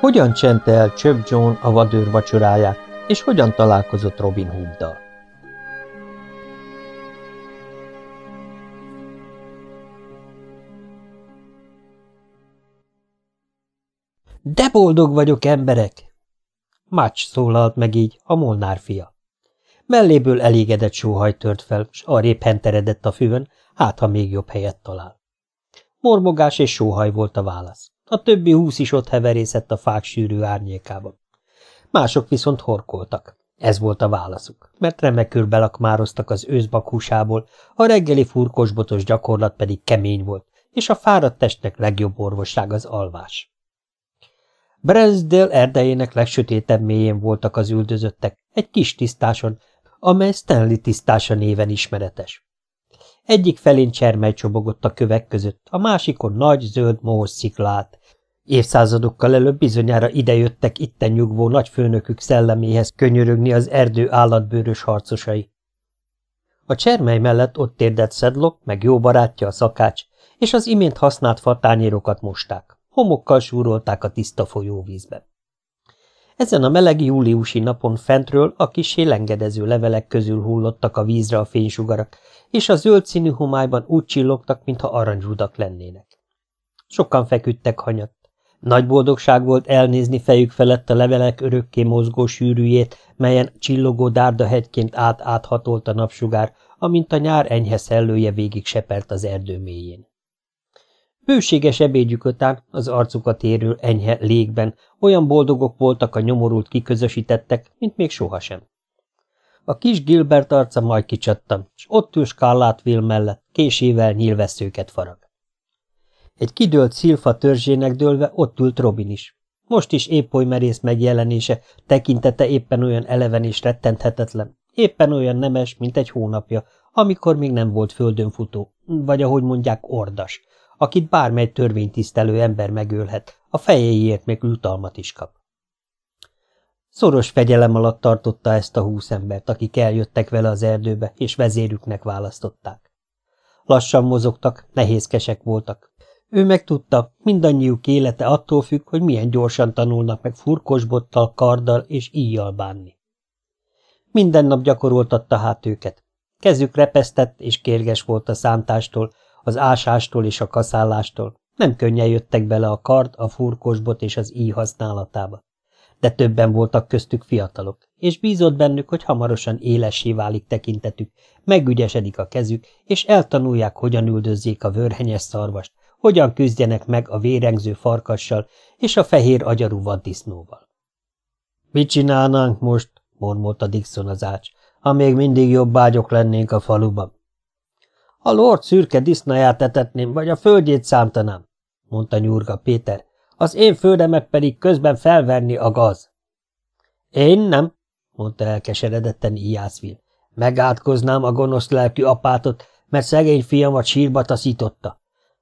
Hogyan csente el Csöp John a vadőr vacsoráját, és hogyan találkozott Robin Hooddal? De boldog vagyok, emberek! Mács szólalt meg így, a molnár fia. Melléből elégedett sóhaj tört fel, s arrébb henteredett a füvön, hát ha még jobb helyet talál. Mormogás és sóhaj volt a válasz. A többi húsz is ott heverészett a fák sűrű árnyékában. Mások viszont horkoltak. Ez volt a válaszuk, mert remekül belakmároztak az őszbak húsából, a reggeli furkosbotos gyakorlat pedig kemény volt, és a fáradt testnek legjobb orvosság az alvás. Bresdale erdejének legsötétebb mélyén voltak az üldözöttek, egy kis tisztáson, amely Stanley tisztása néven ismeretes. Egyik felén csermely csobogott a kövek között, a másikon nagy, zöld mohos sziklát. Évszázadokkal előbb bizonyára idejöttek itten nyugvó nagyfőnökük szelleméhez könyörögni az erdő állatbőrös harcosai. A csermely mellett ott térdett Szedlok, meg jó barátja a szakács, és az imént használt fatányérokat mosták. Homokkal súrolták a tiszta folyóvízbe. Ezen a meleg júliusi napon fentről a kis lengedező levelek közül hullottak a vízre a fénysugarak, és a zöld színű homályban úgy csillogtak, mintha aranyrudak lennének. Sokan feküdtek hanyat. Nagy boldogság volt elnézni fejük felett a levelek örökké mozgó sűrűjét, melyen csillogó dárda hegyként át-áthatolt a napsugár, amint a nyár enyhe szellője végig sepert az erdő mélyén. Bőséges ebédjük után az arcukat érő enyhe légben olyan boldogok voltak a nyomorult kiközösítettek, mint még sohasem. A kis Gilbert arca majd kicsattam, és ott ül Scarlett Will mellett, késével nyílveszőket farag. Egy kidőlt szilfa törzsének dőlve ott ült Robin is. Most is épp oly merész megjelenése, tekintete éppen olyan eleven és rettenthetetlen, éppen olyan nemes, mint egy hónapja, amikor még nem volt földön futó, vagy ahogy mondják, ordas, akit bármely törvénytisztelő ember megölhet, a fejéért még jutalmat is kap. Szoros fegyelem alatt tartotta ezt a húsz embert, akik eljöttek vele az erdőbe, és vezérüknek választották. Lassan mozogtak, nehézkesek voltak. Ő meg tudta, mindannyiuk élete attól függ, hogy milyen gyorsan tanulnak meg furkosbottal, karddal és íjjal bánni. Minden nap gyakoroltatta hát őket. Kezük repesztett és kérges volt a szántástól, az ásástól és a kaszállástól. Nem könnyen jöttek bele a kard, a furkosbot és az íj használatába. De többen voltak köztük fiatalok, és bízott bennük, hogy hamarosan élessé válik tekintetük, megügyesedik a kezük, és eltanulják, hogyan üldözzék a vörhenyes szarvast, hogyan küzdjenek meg a vérengző farkassal és a fehér agyarú vaddisznóval. – Mit csinálnánk most? – mormolta Dixon az ács. – Ha még mindig jobb ágyok lennénk a faluban. A lord szürke disznaját etetném, vagy a földjét szántanám, mondta nyurga Péter, az én földemet pedig közben felverni a gaz. Én nem, mondta elkeseredetten Ijászvil. Megátkoznám a gonosz lelkű apátot, mert szegény fiamat sírba taszította.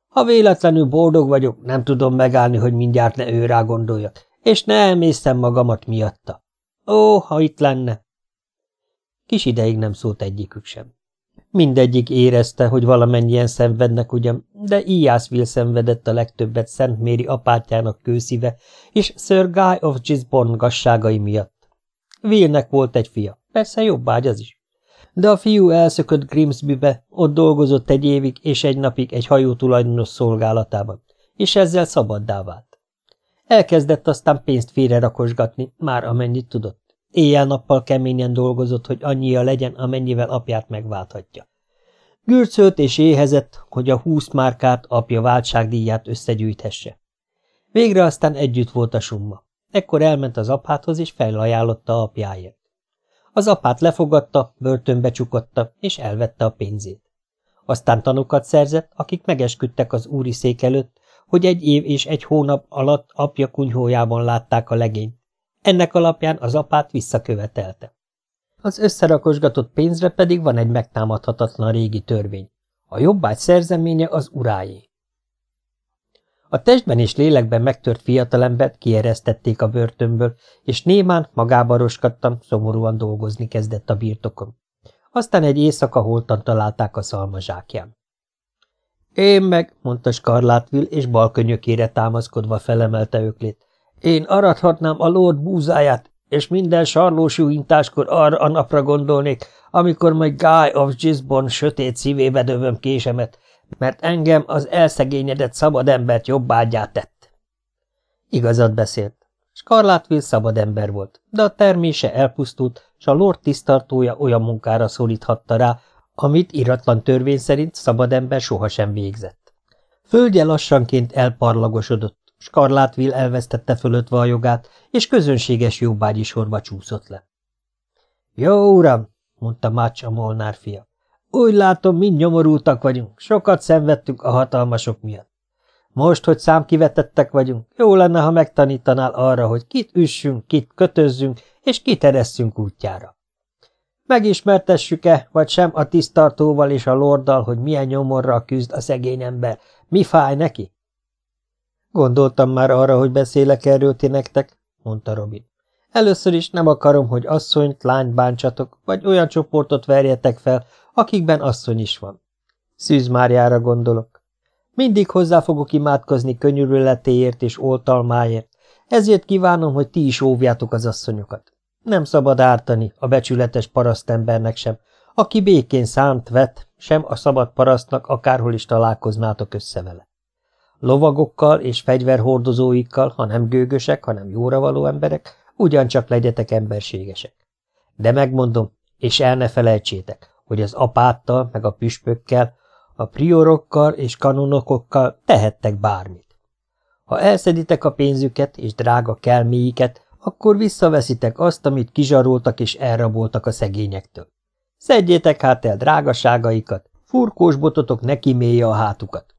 Ha véletlenül boldog vagyok, nem tudom megállni, hogy mindjárt ne ő rá gondoljak, és ne emésztem magamat miatta. Ó, ha itt lenne! Kis ideig nem szólt egyikük sem. Mindegyik érezte, hogy valamennyien szenvednek ugyan, de Ijászville szenvedett a legtöbbet Szent Méri apátjának kőszíve és Sir Guy of Gisborne gasságai miatt. Willnek volt egy fia, persze jobb ágy az is. De a fiú elszökött Grimsbybe, ott dolgozott egy évig és egy napig egy hajó tulajdonos szolgálatában, és ezzel szabaddá vált. Elkezdett aztán pénzt félrerakosgatni, már amennyit tudott. Éjjel-nappal keményen dolgozott, hogy annyia legyen, amennyivel apját megválthatja. Gürcölt és éhezett, hogy a húsz márkát apja váltságdíját összegyűjthesse. Végre aztán együtt volt a summa. Ekkor elment az apáthoz, és felajánlotta apjáért. Az apát lefogadta, börtönbe csukotta, és elvette a pénzét. Aztán tanokat szerzett, akik megesküdtek az úri szék előtt, hogy egy év és egy hónap alatt apja kunyhójában látták a legényt, ennek alapján az apát visszakövetelte. Az összerakosgatott pénzre pedig van egy megtámadhatatlan régi törvény. A jobbágy szerzeménye az urájé. A testben és lélekben megtört fiatalembert kieresztették a börtönből, és némán magába roskadtam, szomorúan dolgozni kezdett a birtokon. Aztán egy éjszaka holtan találták a szalmazsákján. Én meg, mondta Skarlátvil, és bal könyökére támaszkodva felemelte öklét. Én arathatnám a lord búzáját, és minden sarlós intáskor arra a napra gondolnék, amikor majd Guy of Gisborne sötét szívébe dövöm késemet, mert engem az elszegényedett szabad embert jobbágyá tett. Igazat beszélt. Scarlatville szabad ember volt, de a termése elpusztult, s a lord tisztartója olyan munkára szólíthatta rá, amit iratlan törvény szerint szabad ember sohasem végzett. Földje lassanként elparlagosodott, Scarlatville elvesztette fölött a jogát, és közönséges jobbágyi sorba csúszott le. – Jó, uram! – mondta Mács a Molnár fia. – Úgy látom, mind nyomorultak vagyunk, sokat szenvedtünk a hatalmasok miatt. Most, hogy számkivetettek vagyunk, jó lenne, ha megtanítanál arra, hogy kit üssünk, kit kötözzünk, és kit eresszünk útjára. Megismertessük-e, vagy sem a tisztartóval és a lorddal, hogy milyen nyomorral küzd a szegény ember, mi fáj neki? Gondoltam már arra, hogy beszélek erről ti nektek, mondta Robin. Először is nem akarom, hogy asszonyt, lányt bántsatok, vagy olyan csoportot verjetek fel, akikben asszony is van. Szűz Máriára gondolok. Mindig hozzá fogok imádkozni könyörületéért és oltalmáért, ezért kívánom, hogy ti is óvjátok az asszonyokat. Nem szabad ártani a becsületes parasztembernek sem, aki békén szánt vet, sem a szabad parasztnak, akárhol is találkoznátok össze vele. Lovagokkal és fegyverhordozóikkal, ha nem gőgösek, hanem jóra való emberek, ugyancsak legyetek emberségesek. De megmondom, és el ne felejtsétek, hogy az apáttal, meg a püspökkel, a priorokkal és kanonokokkal tehettek bármit. Ha elszeditek a pénzüket és drága kelméiket, akkor visszaveszitek azt, amit kizsaroltak és elraboltak a szegényektől. Szedjétek hát el drágaságaikat, furkós bototok neki mélye a hátukat.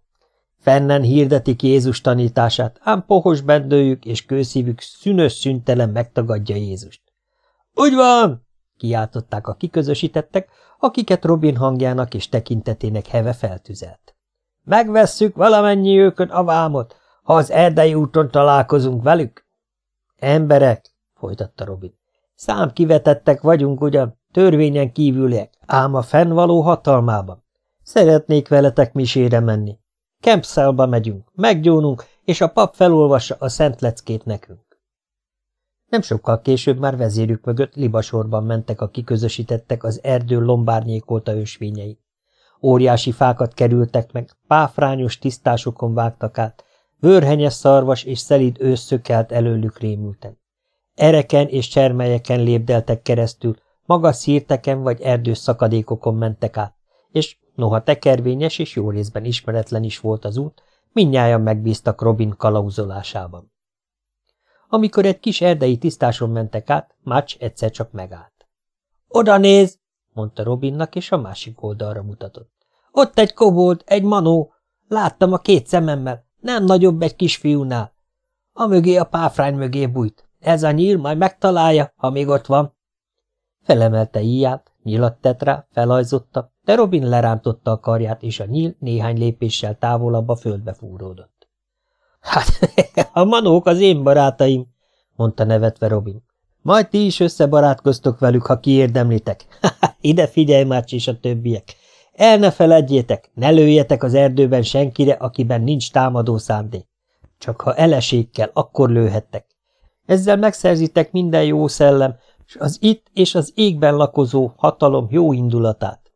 Fennen hirdetik Jézus tanítását, ám pohos bendőjük és kőszívük szünös szüntelen megtagadja Jézust. – Úgy van! – kiáltották a kiközösítettek, akiket Robin hangjának és tekintetének heve feltüzelt. – Megvesszük valamennyi őkön a vámot, ha az erdei úton találkozunk velük? – Emberek! – folytatta Robin. – Szám kivetettek vagyunk ugyan, törvényen kívüliek, ám a fennvaló hatalmában. Szeretnék veletek misére menni, Kempszelba megyünk, meggyónunk, és a pap felolvassa a szent leckét nekünk. Nem sokkal később már vezérük mögött libasorban mentek a kiközösítettek az erdő lombárnyékolta ösvényei. Óriási fákat kerültek meg, páfrányos tisztásokon vágtak át, vörhenyes szarvas és szelíd ősz szökelt előlük rémülten. Ereken és csermelyeken lépdeltek keresztül, magas szírteken vagy erdős szakadékokon mentek át, és Noha tekervényes és jó részben ismeretlen is volt az út, mindnyájan megbíztak Robin kalauzolásában. Amikor egy kis erdei tisztáson mentek át, Mács egyszer csak megállt. – Oda néz! – mondta Robinnak, és a másik oldalra mutatott. – Ott egy kobold, egy manó. Láttam a két szememmel, nem nagyobb egy kisfiúnál. A mögé a páfrány mögé bújt. Ez a nyíl majd megtalálja, ha még ott van. Felemelte íját, nyilat tett rá, felajzotta, de Robin lerántotta a karját, és a nyíl néhány lépéssel távolabb a földbe fúródott. – Hát, a manók az én barátaim, mondta nevetve Robin. Majd ti is összebarátkoztok velük, ha kiérdemlitek. Ide figyelj már, és a többiek. El ne feledjétek, ne lőjetek az erdőben senkire, akiben nincs támadó szándék. Csak ha eleség kell, akkor lőhettek. Ezzel megszerzitek minden jó szellem, és az itt és az égben lakozó hatalom jó indulatát.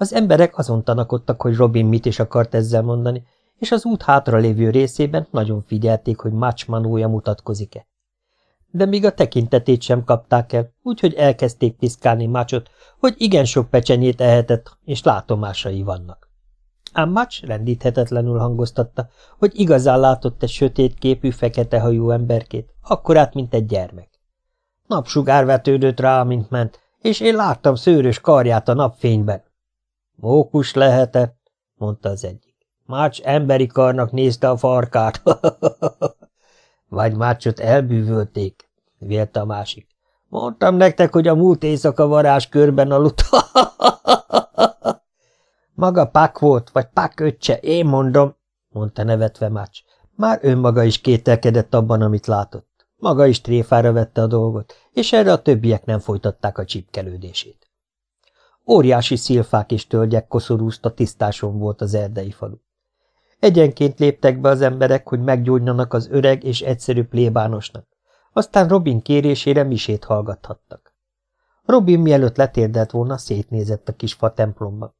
Az emberek azon tanakodtak, hogy Robin mit is akart ezzel mondani, és az út hátra lévő részében nagyon figyelték, hogy Mácsmanója mutatkozik-e. De még a tekintetét sem kapták el, úgyhogy elkezdték piszkálni Mácsot, hogy igen sok pecsenyét ehetett, és látomásai vannak. Ám Mács rendíthetetlenül hangoztatta, hogy igazán látott egy sötét képű, fekete hajú emberkét, akkorát, mint egy gyermek. Napsugár vetődött rá, mint ment, és én láttam szőrös karját a napfényben. Mókus lehetett, mondta az egyik. Mács emberi karnak nézte a farkát. Vagy Mácsot elbűvölték, vélte a másik. Mondtam nektek, hogy a múlt éjszaka varázs körben aludt. Maga Pak volt, vagy Pak öccse, én mondom, mondta nevetve Mács. Már önmaga is kételkedett abban, amit látott. Maga is tréfára vette a dolgot, és erre a többiek nem folytatták a csipkelődését. Óriási szilfák és tölgyek koszorúzta tisztáson volt az erdei falu. Egyenként léptek be az emberek, hogy meggyógynanak az öreg és egyszerű plébánosnak. Aztán Robin kérésére misét hallgathattak. Robin mielőtt letérdelt volna, szétnézett a kis fa templomba.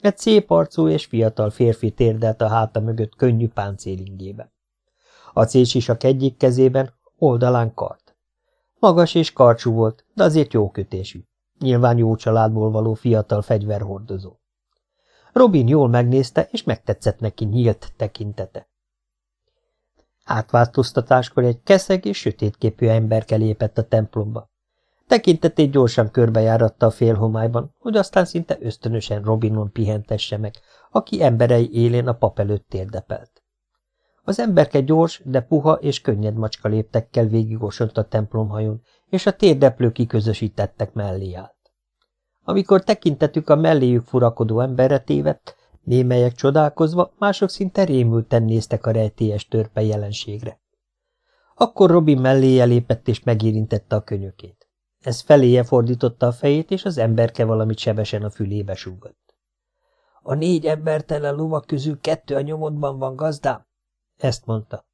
Egy szép arcú és fiatal férfi térdelt a háta mögött könnyű páncélingébe. A célsisak egyik kezében, oldalán kart. Magas és karcsú volt, de azért jó kötésű. Nyilván jó családból való fiatal fegyverhordozó. Robin jól megnézte, és megtetszett neki nyílt tekintete. Átváltoztatáskor egy keszeg és sötétképű emberke lépett a templomba. Tekintetét gyorsan körbejáratta a félhomályban, hogy aztán szinte ösztönösen Robinon pihentesse meg, aki emberei élén a pap előtt térdepelt. Az emberke gyors, de puha és könnyed macska léptekkel végigosont a templomhajón, és a térdeplő kiközösítettek mellé állt. Amikor tekintetük a melléjük furakodó emberre tévedt, némelyek csodálkozva, mások szinte rémülten néztek a rejtélyes törpe jelenségre. Akkor Robin melléje lépett és megérintette a könyökét. Ez feléje fordította a fejét, és az emberke valamit sebesen a fülébe súgott. A négy embertelen lovak közül kettő a nyomodban van, gazdám? Ezt mondta.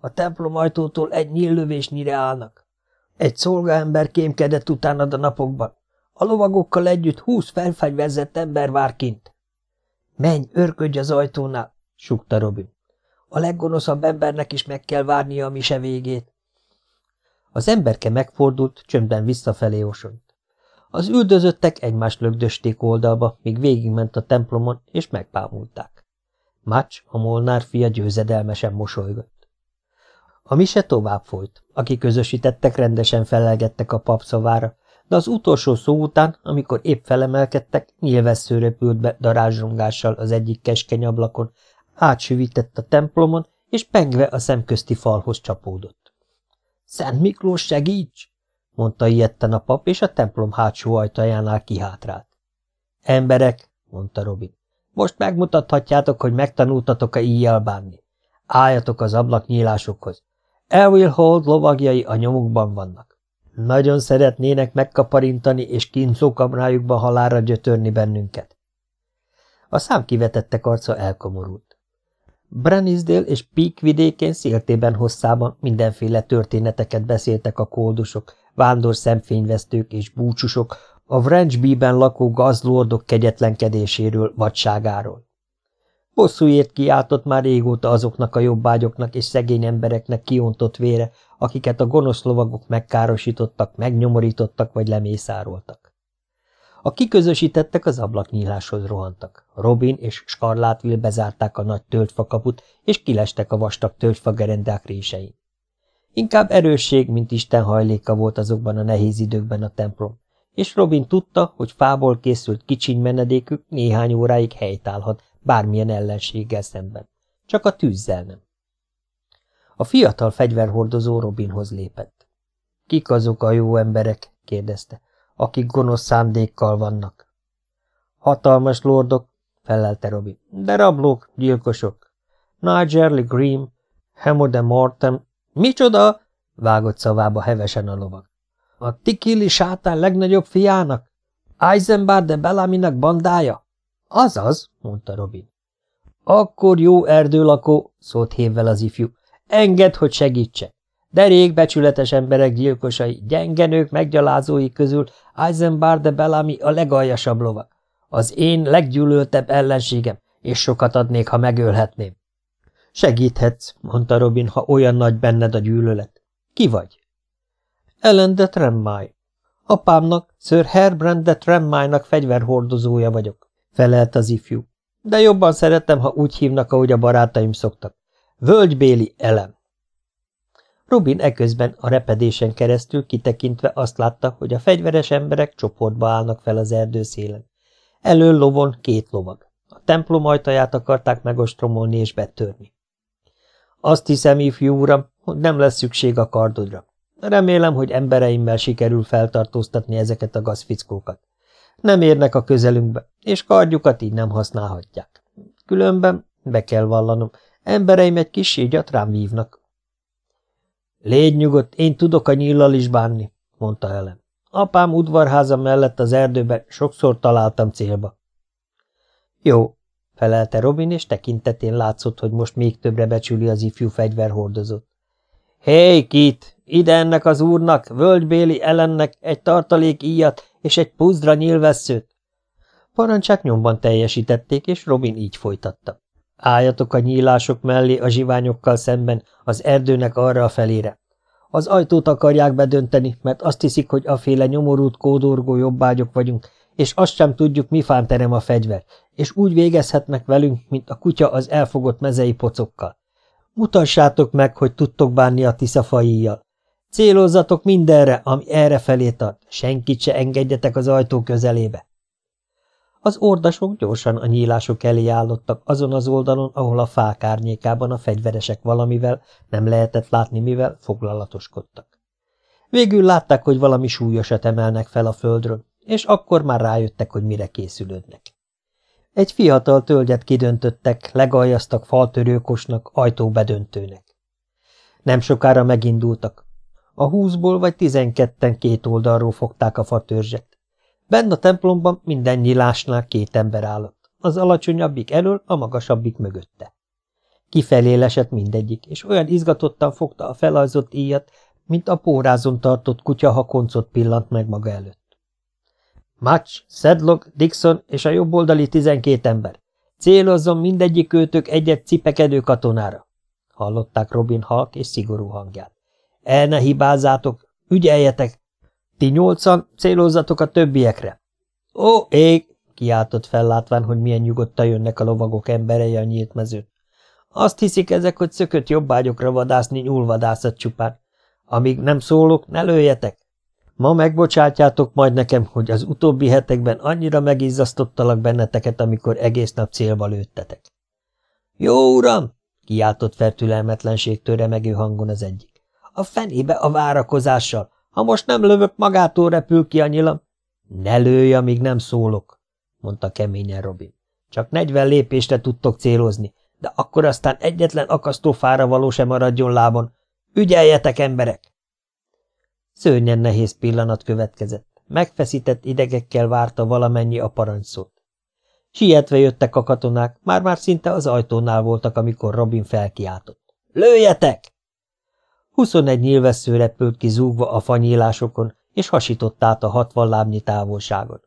A templom ajtótól egy nyíllövésnyire állnak. Egy szolgaember kémkedett utánad a napokban. A lovagokkal együtt húsz felfegyverzett ember vár kint. Menj, örködj az ajtónál, sukta Robin. A leggonoszabb embernek is meg kell várnia a mise végét. Az emberke megfordult, csöndben visszafelé osont. Az üldözöttek egymást lögdösték oldalba, míg végigment a templomon, és megpámulták. Mács, a molnár fia győzedelmesen mosolygott. A mise tovább folyt. Aki közösítettek, rendesen felelgettek a pap szavára, de az utolsó szó után, amikor épp felemelkedtek, nyilvessző repült be darázsongással az egyik keskeny ablakon, átsüvített a templomon, és pengve a szemközti falhoz csapódott. – Szent Miklós, segíts! – mondta ilyetten a pap, és a templom hátsó ajtajánál kihátrált. – Emberek! – mondta Robin. – Most megmutathatjátok, hogy megtanultatok-e íjjel bánni. Álljatok az ablaknyílásokhoz. Elwill Hold lovagjai a nyomukban vannak. Nagyon szeretnének megkaparintani és kínzókamrájukba halára gyötörni bennünket. A szám kivetettek arca elkomorult. Branisdale és Peak vidékén széltében hosszában mindenféle történeteket beszéltek a koldusok, vándor szemfényvesztők és búcsusok, a Wrenchby-ben lakó gazlordok kegyetlenkedéséről, vadságáról. Bosszúért kiáltott már régóta azoknak a jobbágyoknak és szegény embereknek kiontott vére, akiket a gonosz lovagok megkárosítottak, megnyomorítottak vagy lemészároltak. A kiközösítettek az ablaknyíláshoz rohantak. Robin és Scarlatville bezárták a nagy töltfakaput, és kilestek a vastag töltfagerendák résein. Inkább erősség, mint Isten hajléka volt azokban a nehéz időkben a templom, és Robin tudta, hogy fából készült kicsiny menedékük néhány óráig helytállhat bármilyen ellenséggel szemben. Csak a tűzzel nem. A fiatal fegyverhordozó Robinhoz lépett. Kik azok a jó emberek? kérdezte. Akik gonosz szándékkal vannak. Hatalmas lordok, felelte Robin. De rablók, gyilkosok. Nigel Green, Hemo de Mortem. Micsoda? vágott szavába hevesen a lovag. A Tikili sátán legnagyobb fiának? Eisenbar de Bellaminak bandája? Azaz, mondta Robin. Akkor jó erdőlakó, szólt hévvel az ifjú. Engedd, hogy segítse. Derék becsületes emberek gyilkosai, gyengenők meggyalázói közül Eisenbar de Bellamy a legaljasabb lova. Az én leggyűlöltebb ellenségem, és sokat adnék, ha megölhetném. Segíthetsz, mondta Robin, ha olyan nagy benned a gyűlölet. Ki vagy? Ellen de Tremmai. Apámnak, Sir Herbrand de Tremmai-nak fegyverhordozója vagyok, felelt az ifjú. De jobban szeretem, ha úgy hívnak, ahogy a barátaim szoktak. Völgybéli elem. Robin eközben a repedésen keresztül kitekintve azt látta, hogy a fegyveres emberek csoportba állnak fel az erdőszélen. Elől lovon két lovag. A templom ajtaját akarták megostromolni és betörni. Azt hiszem, ifjú uram, hogy nem lesz szükség a kardodra. Remélem, hogy embereimmel sikerül feltartóztatni ezeket a gazfickókat. Nem érnek a közelünkbe, és kardjukat így nem használhatják. Különben, be kell vallanom, Embereim egy kis rám vívnak. Légy nyugodt, én tudok a nyillal is bánni, mondta Ellen. Apám udvarháza mellett az erdőben sokszor találtam célba. Jó, felelte Robin, és tekintetén látszott, hogy most még többre becsüli az ifjú fegyverhordozót. Hé, hey, Kit, ide ennek az úrnak, völgybéli ellennek egy tartalék íjat és egy puzdra nyilvesszőt. Parancsát nyomban teljesítették, és Robin így folytatta. Álljatok a nyílások mellé a zsiványokkal szemben, az erdőnek arra a felére. Az ajtót akarják bedönteni, mert azt hiszik, hogy aféle nyomorult kódorgó jobbágyok vagyunk, és azt sem tudjuk, mi fánterem a fegyver, és úgy végezhetnek velünk, mint a kutya az elfogott mezei pocokkal. Mutassátok meg, hogy tudtok bánni a tiszafajjal. Célozzatok mindenre, ami erre felé tart, senkit se engedjetek az ajtó közelébe. Az ordasok gyorsan a nyílások elé állottak azon az oldalon, ahol a fák árnyékában a fegyveresek valamivel, nem lehetett látni mivel, foglalatoskodtak. Végül látták, hogy valami súlyosat emelnek fel a földről, és akkor már rájöttek, hogy mire készülődnek. Egy fiatal tölgyet kidöntöttek, legaljaztak faltörőkosnak, ajtóbedöntőnek. Nem sokára megindultak. A húszból vagy tizenketten két oldalról fogták a fatörzset. Benn a templomban minden nyilásnál két ember állott, az alacsonyabbik elől, a magasabbik mögötte. Kifelé lesett mindegyik, és olyan izgatottan fogta a felajzott íjat, mint a pórázon tartott kutya, ha koncot pillant meg maga előtt. Match, Sedlock, Dixon és a jobboldali tizenkét ember. Célozzon mindegyik őtök egyet cipekedő katonára. Hallották Robin halk és szigorú hangját. El ne hibázzátok, ügyeljetek, ti nyolcan célozzatok a többiekre. Ó, ég! kiáltott fellátván, hogy milyen nyugodtan jönnek a lovagok emberei a nyílt mezőn. Azt hiszik ezek, hogy szökött jobbágyokra vadászni nyúlvadászat csupán. Amíg nem szólok, ne lőjetek. Ma megbocsátjátok majd nekem, hogy az utóbbi hetekben annyira megizzasztottalak benneteket, amikor egész nap célba lőttetek. Jó uram! kiáltott fertülelmetlenségtől remegő hangon az egyik. A fenébe a várakozással! Ha most nem lövök, magától repül ki a nyilam. Ne lőj, amíg nem szólok, mondta keményen Robin. Csak negyven lépésre tudtok célozni, de akkor aztán egyetlen akasztófára való sem maradjon lábon. Ügyeljetek, emberek! Szörnyen nehéz pillanat következett. Megfeszített idegekkel várta valamennyi a parancsszót. Sietve jöttek a katonák, már-már szinte az ajtónál voltak, amikor Robin felkiáltott. Lőjetek! Huszonegy nyilvessző repült ki zúgva a fanyílásokon, és hasított át a hatvan lábnyi távolságon.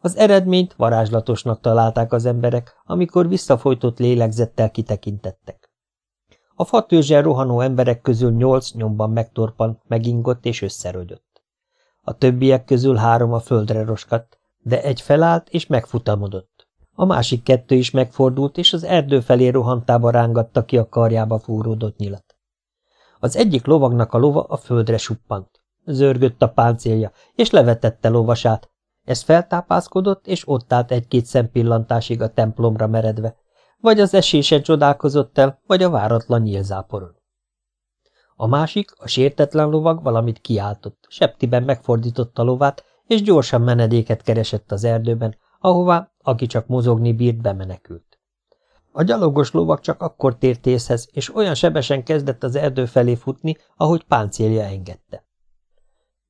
Az eredményt varázslatosnak találták az emberek, amikor visszafolytott lélegzettel kitekintettek. A fatőzsel rohanó emberek közül nyolc nyomban megtorpant, megingott és összerögyött. A többiek közül három a földre roskadt, de egy felállt és megfutamodott. A másik kettő is megfordult, és az erdő felé rohantába rángatta ki a karjába fúródott nyilat. Az egyik lovagnak a lova a földre suppant. Zörgött a páncélja, és levetette lovasát. Ez feltápászkodott, és ott állt egy-két szempillantásig a templomra meredve. Vagy az esésen csodálkozott el, vagy a váratlan nyílzáporon. A másik, a sértetlen lovag valamit kiáltott, septiben megfordította lovát, és gyorsan menedéket keresett az erdőben, ahová, aki csak mozogni bírt, bemenekült. A gyalogos lovak csak akkor tért észhez, és olyan sebesen kezdett az erdő felé futni, ahogy páncélja engedte.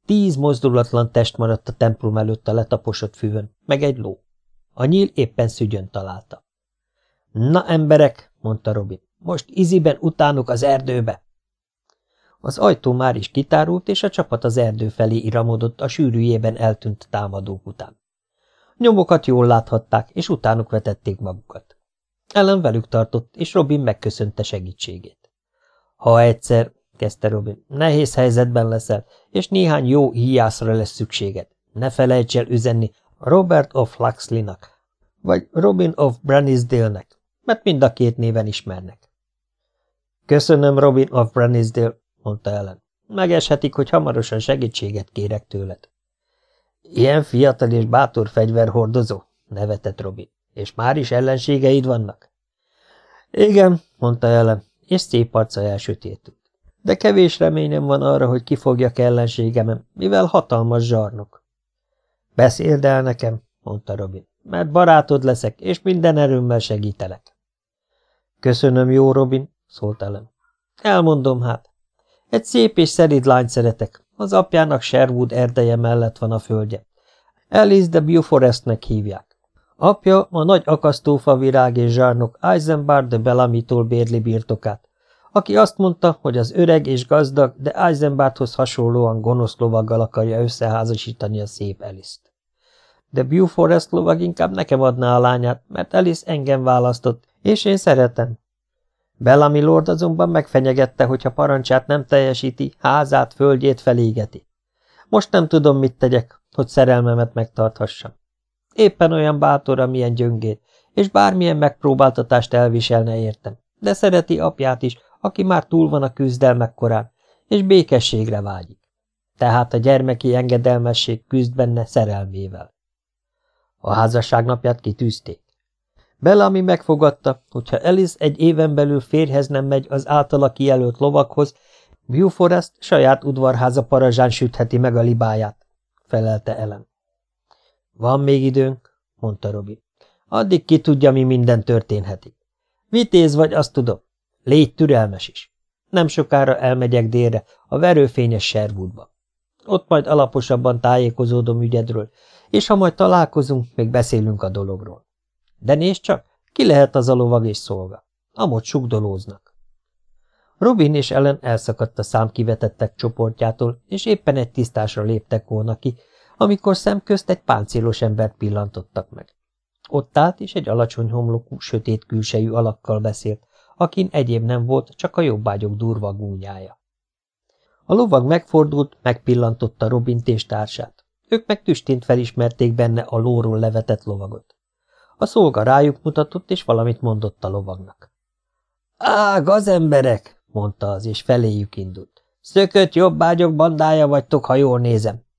Tíz mozdulatlan test maradt a templom előtt a letaposott füvön, meg egy ló. A nyíl éppen szügyön találta. Na, emberek, mondta Robin, most iziben utánuk az erdőbe. Az ajtó már is kitárult, és a csapat az erdő felé iramodott a sűrűjében eltűnt támadók után. Nyomokat jól láthatták, és utánuk vetették magukat. Ellen velük tartott, és Robin megköszönte segítségét. Ha egyszer, kezdte Robin, nehéz helyzetben leszel, és néhány jó híjászra lesz szükséged. Ne felejts el üzenni Robert of Luxley-nak, vagy Robin of Brannisdale-nek, mert mind a két néven ismernek. Köszönöm, Robin of Brannisdale, mondta Ellen. Megeshetik, hogy hamarosan segítséget kérek tőled. Ilyen fiatal és bátor fegyverhordozó, nevetett Robin. És már is ellenségeid vannak? Igen, mondta Ellen, és szép arca elsötétült. De kevés reményem van arra, hogy kifogjak ellenségemen, mivel hatalmas zsarnok. Beszéld el nekem, mondta Robin, mert barátod leszek, és minden erőmmel segítelek. Köszönöm, jó Robin, szólt Ellen. Elmondom hát. Egy szép és szerid lányt szeretek. Az apjának Sherwood erdeje mellett van a földje. Alice de Beauforestnek hívják. Apja a nagy akasztófa virág és zsárnok Eisenbart de Bellamy-tól bérli birtokát, aki azt mondta, hogy az öreg és gazdag, de Eisenbarthoz hasonlóan gonosz lovaggal akarja összeházasítani a szép Eliszt. De Beauforest lovag inkább nekem adná a lányát, mert Alice engem választott, és én szeretem. Bellamy Lord azonban megfenyegette, hogy ha parancsát nem teljesíti, házát, földjét felégeti. Most nem tudom, mit tegyek, hogy szerelmemet megtarthassam. Éppen olyan bátor, amilyen gyöngét, és bármilyen megpróbáltatást elviselne értem, de szereti apját is, aki már túl van a küzdelmek korán, és békességre vágyik. Tehát a gyermeki engedelmesség küzd benne szerelmével. A házasság napját kitűzték. Bellamy megfogadta, hogyha Alice egy éven belül férhez nem megy az általa kijelölt lovakhoz, Viewforest saját udvarháza parazsán sütheti meg a libáját, felelte Ellen. Van még időnk, mondta Robi. Addig ki tudja, mi minden történhetik. Vitéz vagy, azt tudom. Légy türelmes is. Nem sokára elmegyek délre, a verőfényes Sherwoodba. Ott majd alaposabban tájékozódom ügyedről, és ha majd találkozunk, még beszélünk a dologról. De nézd csak, ki lehet az a lovag és szolga? Amott sugdolóznak. Robin és Ellen elszakadt a számkivetettek csoportjától, és éppen egy tisztásra léptek volna ki, amikor szemközt egy páncélos embert pillantottak meg. Ott állt, és egy alacsony homlokú, sötét külsejű alakkal beszélt, akin egyéb nem volt, csak a jobbágyok durva gúnyája. A lovag megfordult, megpillantotta Robint és társát. Ők meg tüstént felismerték benne a lóról levetett lovagot. A szolga rájuk mutatott, és valamit mondott a lovagnak. – Á, gazemberek! – mondta az, és feléjük indult. – Szökött jobbágyok bandája vagytok, ha jól nézem. –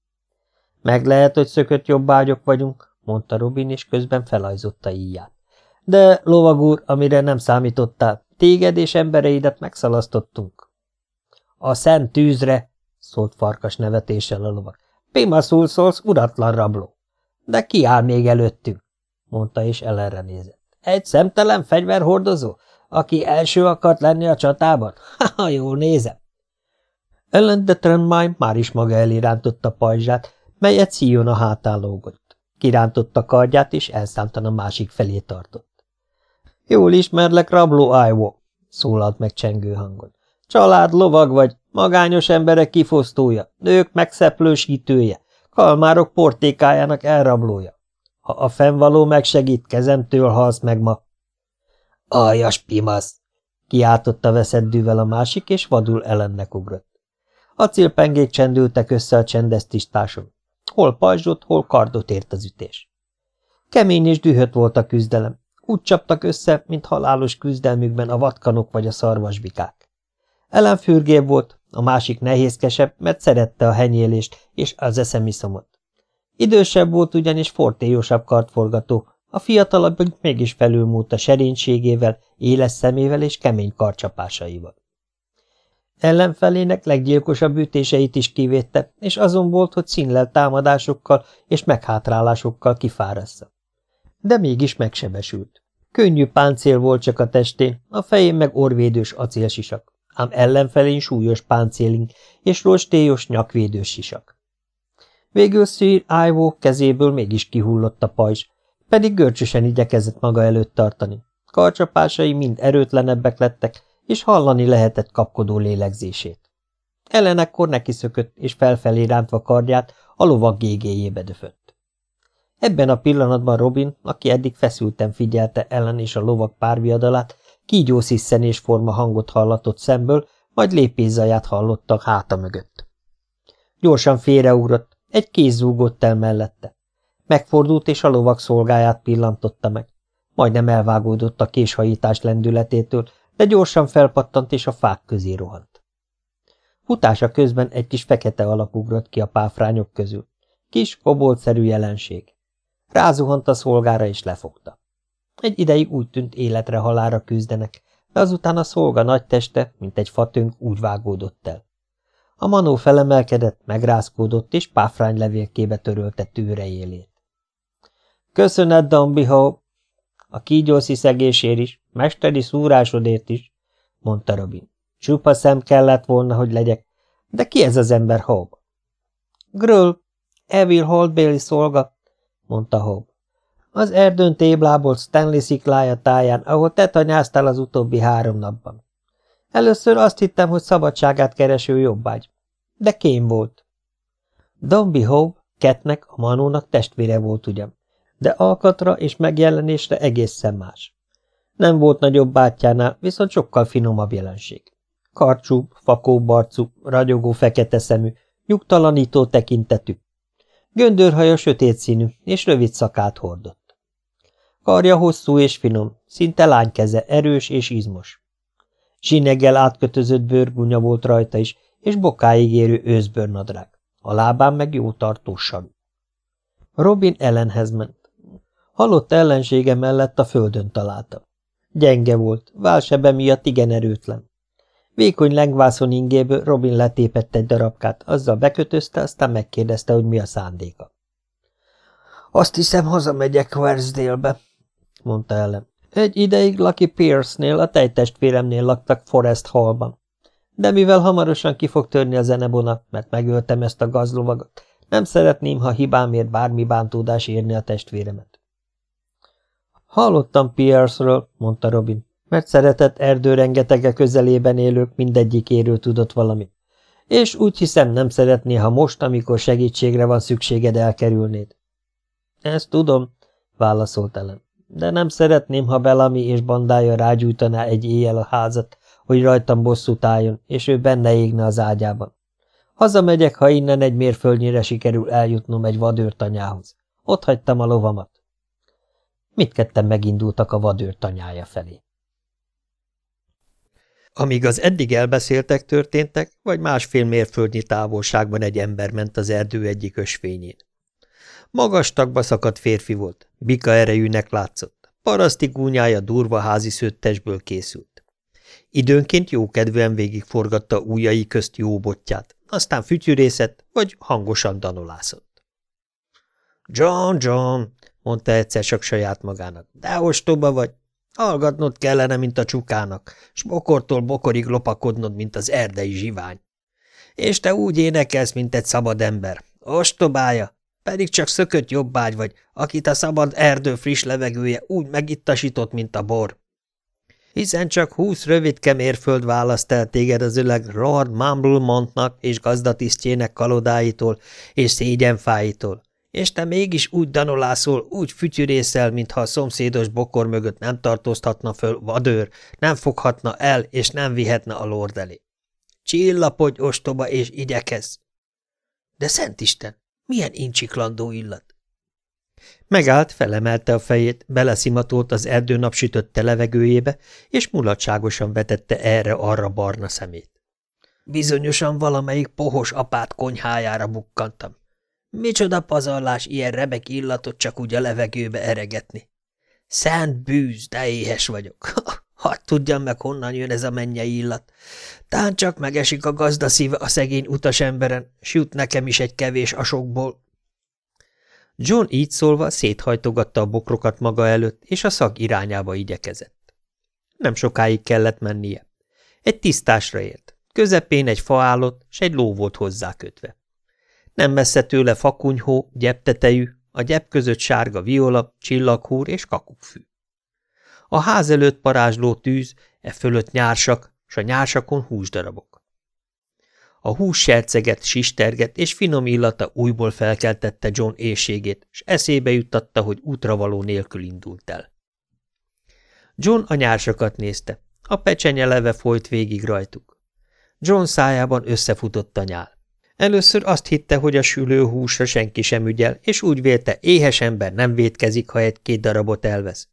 Meg lehet, hogy szökött jobbágyok vagyunk – mondta Robin, és közben felajzotta íját. – De, lovag úr, amire nem számítottál, Téged és embereidet megszalasztottunk. A szent tűzre, szólt farkas nevetéssel a lovak. Pimaszul szólsz, uratlan rabló. De ki áll még előttünk? mondta és ellenre nézett. Egy szemtelen fegyverhordozó, aki első akart lenni a csatában? Ha, jól nézem. Ellen de Trenmine már is maga elé rántotta pajzsát, melyet szíjon a hátán lógott. Kirántotta kardját, és elszámtan a másik felé tartott. Jól ismerlek, rabló Ájvó, szólalt meg csengő hangon. Család lovag vagy, magányos emberek kifosztója, nők megszeplősítője, kalmárok portékájának elrablója. Ha a fennvaló megsegít, kezemtől halsz meg ma. Aljas pimasz! kiáltotta veszeddűvel a másik, és vadul ellennek ugrott. Acélpengék csendültek össze a csendesztistáson. Hol pajzsot, hol kardot ért az ütés. Kemény és dühött volt a küzdelem, úgy csaptak össze, mint halálos küzdelmükben a vatkanok vagy a szarvasbikák. Ellen fürgébb volt, a másik nehézkesebb, mert szerette a henyélést és az eszemiszomot. Idősebb volt ugyanis fortélyosabb kartforgató, a fiatalabb mégis felülmúlt a serénységével, éles szemével és kemény karcsapásaival. Ellenfelének leggyilkosabb ütéseit is kivédte, és azon volt, hogy színlel támadásokkal és meghátrálásokkal kifárassza. De mégis megsebesült. Könnyű páncél volt csak a testén, a fején meg orvédős acélsisak, ám ellenfelén súlyos páncélink és rostélyos nyakvédős sisak. Végül Sir Ivo kezéből mégis kihullott a pajzs, pedig görcsösen igyekezett maga előtt tartani. Karcsapásai mind erőtlenebbek lettek, és hallani lehetett kapkodó lélegzését. Ellen ekkor neki szökött, és felfelé rántva kardját a lovag gégéjébe döfött. Ebben a pillanatban Robin, aki eddig feszülten figyelte ellen és a lovak párviadalát, kígyósziszenés forma hangot hallatott szemből, majd lépészaját hallottak háta mögött. Gyorsan félreugrott, egy kéz zúgott el mellette. Megfordult, és a lovak szolgáját pillantotta meg. Majdnem elvágódott a késhajítás lendületétől, de gyorsan felpattant, és a fák közé rohant. Futása közben egy kis fekete alak ugrott ki a páfrányok közül. Kis, koboltszerű jelenség. Rázuhant a szolgára és lefogta. Egy ideig úgy tűnt életre halára küzdenek, de azután a szolga nagy teste, mint egy fatönk, úgy vágódott el. A manó felemelkedett, megrázkódott, és páfrány levélkébe törölte tűre élét. Köszönet, Dambiho! A kígyószi szegésért is, mesteri szúrásodért is, mondta Robin. Csupa szem kellett volna, hogy legyek. De ki ez az ember, Hope? Gröl, Evil Holdbéli szolga, mondta Hobb. Az erdőn téblából Stanley sziklája táján, ahol te tanyáztál az utóbbi három napban. Először azt hittem, hogy szabadságát kereső jobbágy, de kém volt. Dombey Hope, Ketnek, a manónak testvére volt ugyan, de alkatra és megjelenésre egészen más. Nem volt nagyobb bátyjánál, viszont sokkal finomabb jelenség. Karcsú, fakóbarcú, ragyogó fekete szemű, nyugtalanító tekintetű. Göndörhaja sötét színű, és rövid szakát hordott. Karja hosszú és finom, szinte lánykeze, erős és izmos. Zsineggel átkötözött bőrgunya volt rajta is, és bokáig érő őszbőrnadrág. A lábán meg jó tartós saru. Robin ellenhez ment. Halott ellensége mellett a földön találta. Gyenge volt, válsebe miatt igen erőtlen. Vékony lengvászon ingéből Robin letépett egy darabkát, azzal bekötözte, aztán megkérdezte, hogy mi a szándéka. Azt hiszem, hazamegyek Wersdale-be, mondta ellen. Egy ideig Lucky Pierce-nél, a tejtestvéremnél laktak Forest Hallban. De mivel hamarosan ki fog törni a zenebona, mert megöltem ezt a gazlovagot, nem szeretném, ha hibámért bármi bántódás érni a testvéremet. Hallottam Pierce-ről, mondta Robin, mert szeretett erdő rengetege közelében élők mindegyikéről tudott valamit. És úgy hiszem nem szeretné, ha most, amikor segítségre van szükséged, elkerülnéd. Ezt tudom, válaszolt Ellen, de nem szeretném, ha Belami és bandája rágyújtaná egy éjjel a házat, hogy rajtam bosszút álljon, és ő benne égne az ágyában. Hazamegyek, ha innen egy mérföldnyire sikerül eljutnom egy vadőrtanyához. Ott hagytam a lovamat. Mindketten megindultak a vadőrtanyája felé. Amíg az eddig elbeszéltek történtek, vagy másfél mérföldnyi távolságban egy ember ment az erdő egyik ösvényén. Magas tagba szakadt férfi volt, bika erejűnek látszott, paraszti gúnyája durva házi szőttesből készült. Időnként jókedvűen végigforgatta ujjai közt jó botját, aztán fütyűrészett, vagy hangosan danolászott. John, John, mondta egyszer csak saját magának, de ostoba vagy, Hallgatnod kellene, mint a csukának, s bokortól bokorig lopakodnod, mint az erdei zsivány. És te úgy énekelsz, mint egy szabad ember. Ostobája, pedig csak szökött jobbágy vagy, akit a szabad erdő friss levegője úgy megittasított, mint a bor. Hiszen csak húsz rövidke mérföld választ el téged az öleg Lord Mumblemontnak és gazdatisztjének kalodáitól és szégyenfáitól, és te mégis úgy danolászol, úgy fütyűrészel, mintha a szomszédos bokor mögött nem tartóztatna föl vadőr, nem foghatna el, és nem vihetne a lord elé. Csillapodj, ostoba, és igyekez! De szent Isten, milyen incsiklandó illat! Megállt, felemelte a fejét, beleszimatolt az erdő napsütötte levegőjébe, és mulatságosan vetette erre-arra barna szemét. Bizonyosan valamelyik pohos apát konyhájára bukkantam. Micsoda pazarlás ilyen remek illatot csak úgy a levegőbe eregetni. Szent bűz, de éhes vagyok. Hadd tudjam meg, honnan jön ez a mennyei illat. Tán csak megesik a gazda szíve a szegény utas emberen, s jut nekem is egy kevés asokból. John így szólva széthajtogatta a bokrokat maga előtt, és a szag irányába igyekezett. Nem sokáig kellett mennie. Egy tisztásra ért. Közepén egy fa állott, s egy ló volt hozzá kötve. Nem messze tőle fakunyhó, gyeptetejű, a gyep között sárga viola, csillaghúr és kakukkfű. A ház előtt parázsló tűz, e fölött nyársak, s a nyársakon húsdarabok. A hús serceget, sisterget, és finom illata újból felkeltette John éjségét, s eszébe juttatta, hogy útravaló nélkül indult el. John a nyársakat nézte, a pecsenye leve folyt végig rajtuk. John szájában összefutott a nyál. Először azt hitte, hogy a sülő húsra senki sem ügyel, és úgy vélte, éhes ember nem vétkezik, ha egy-két darabot elvesz.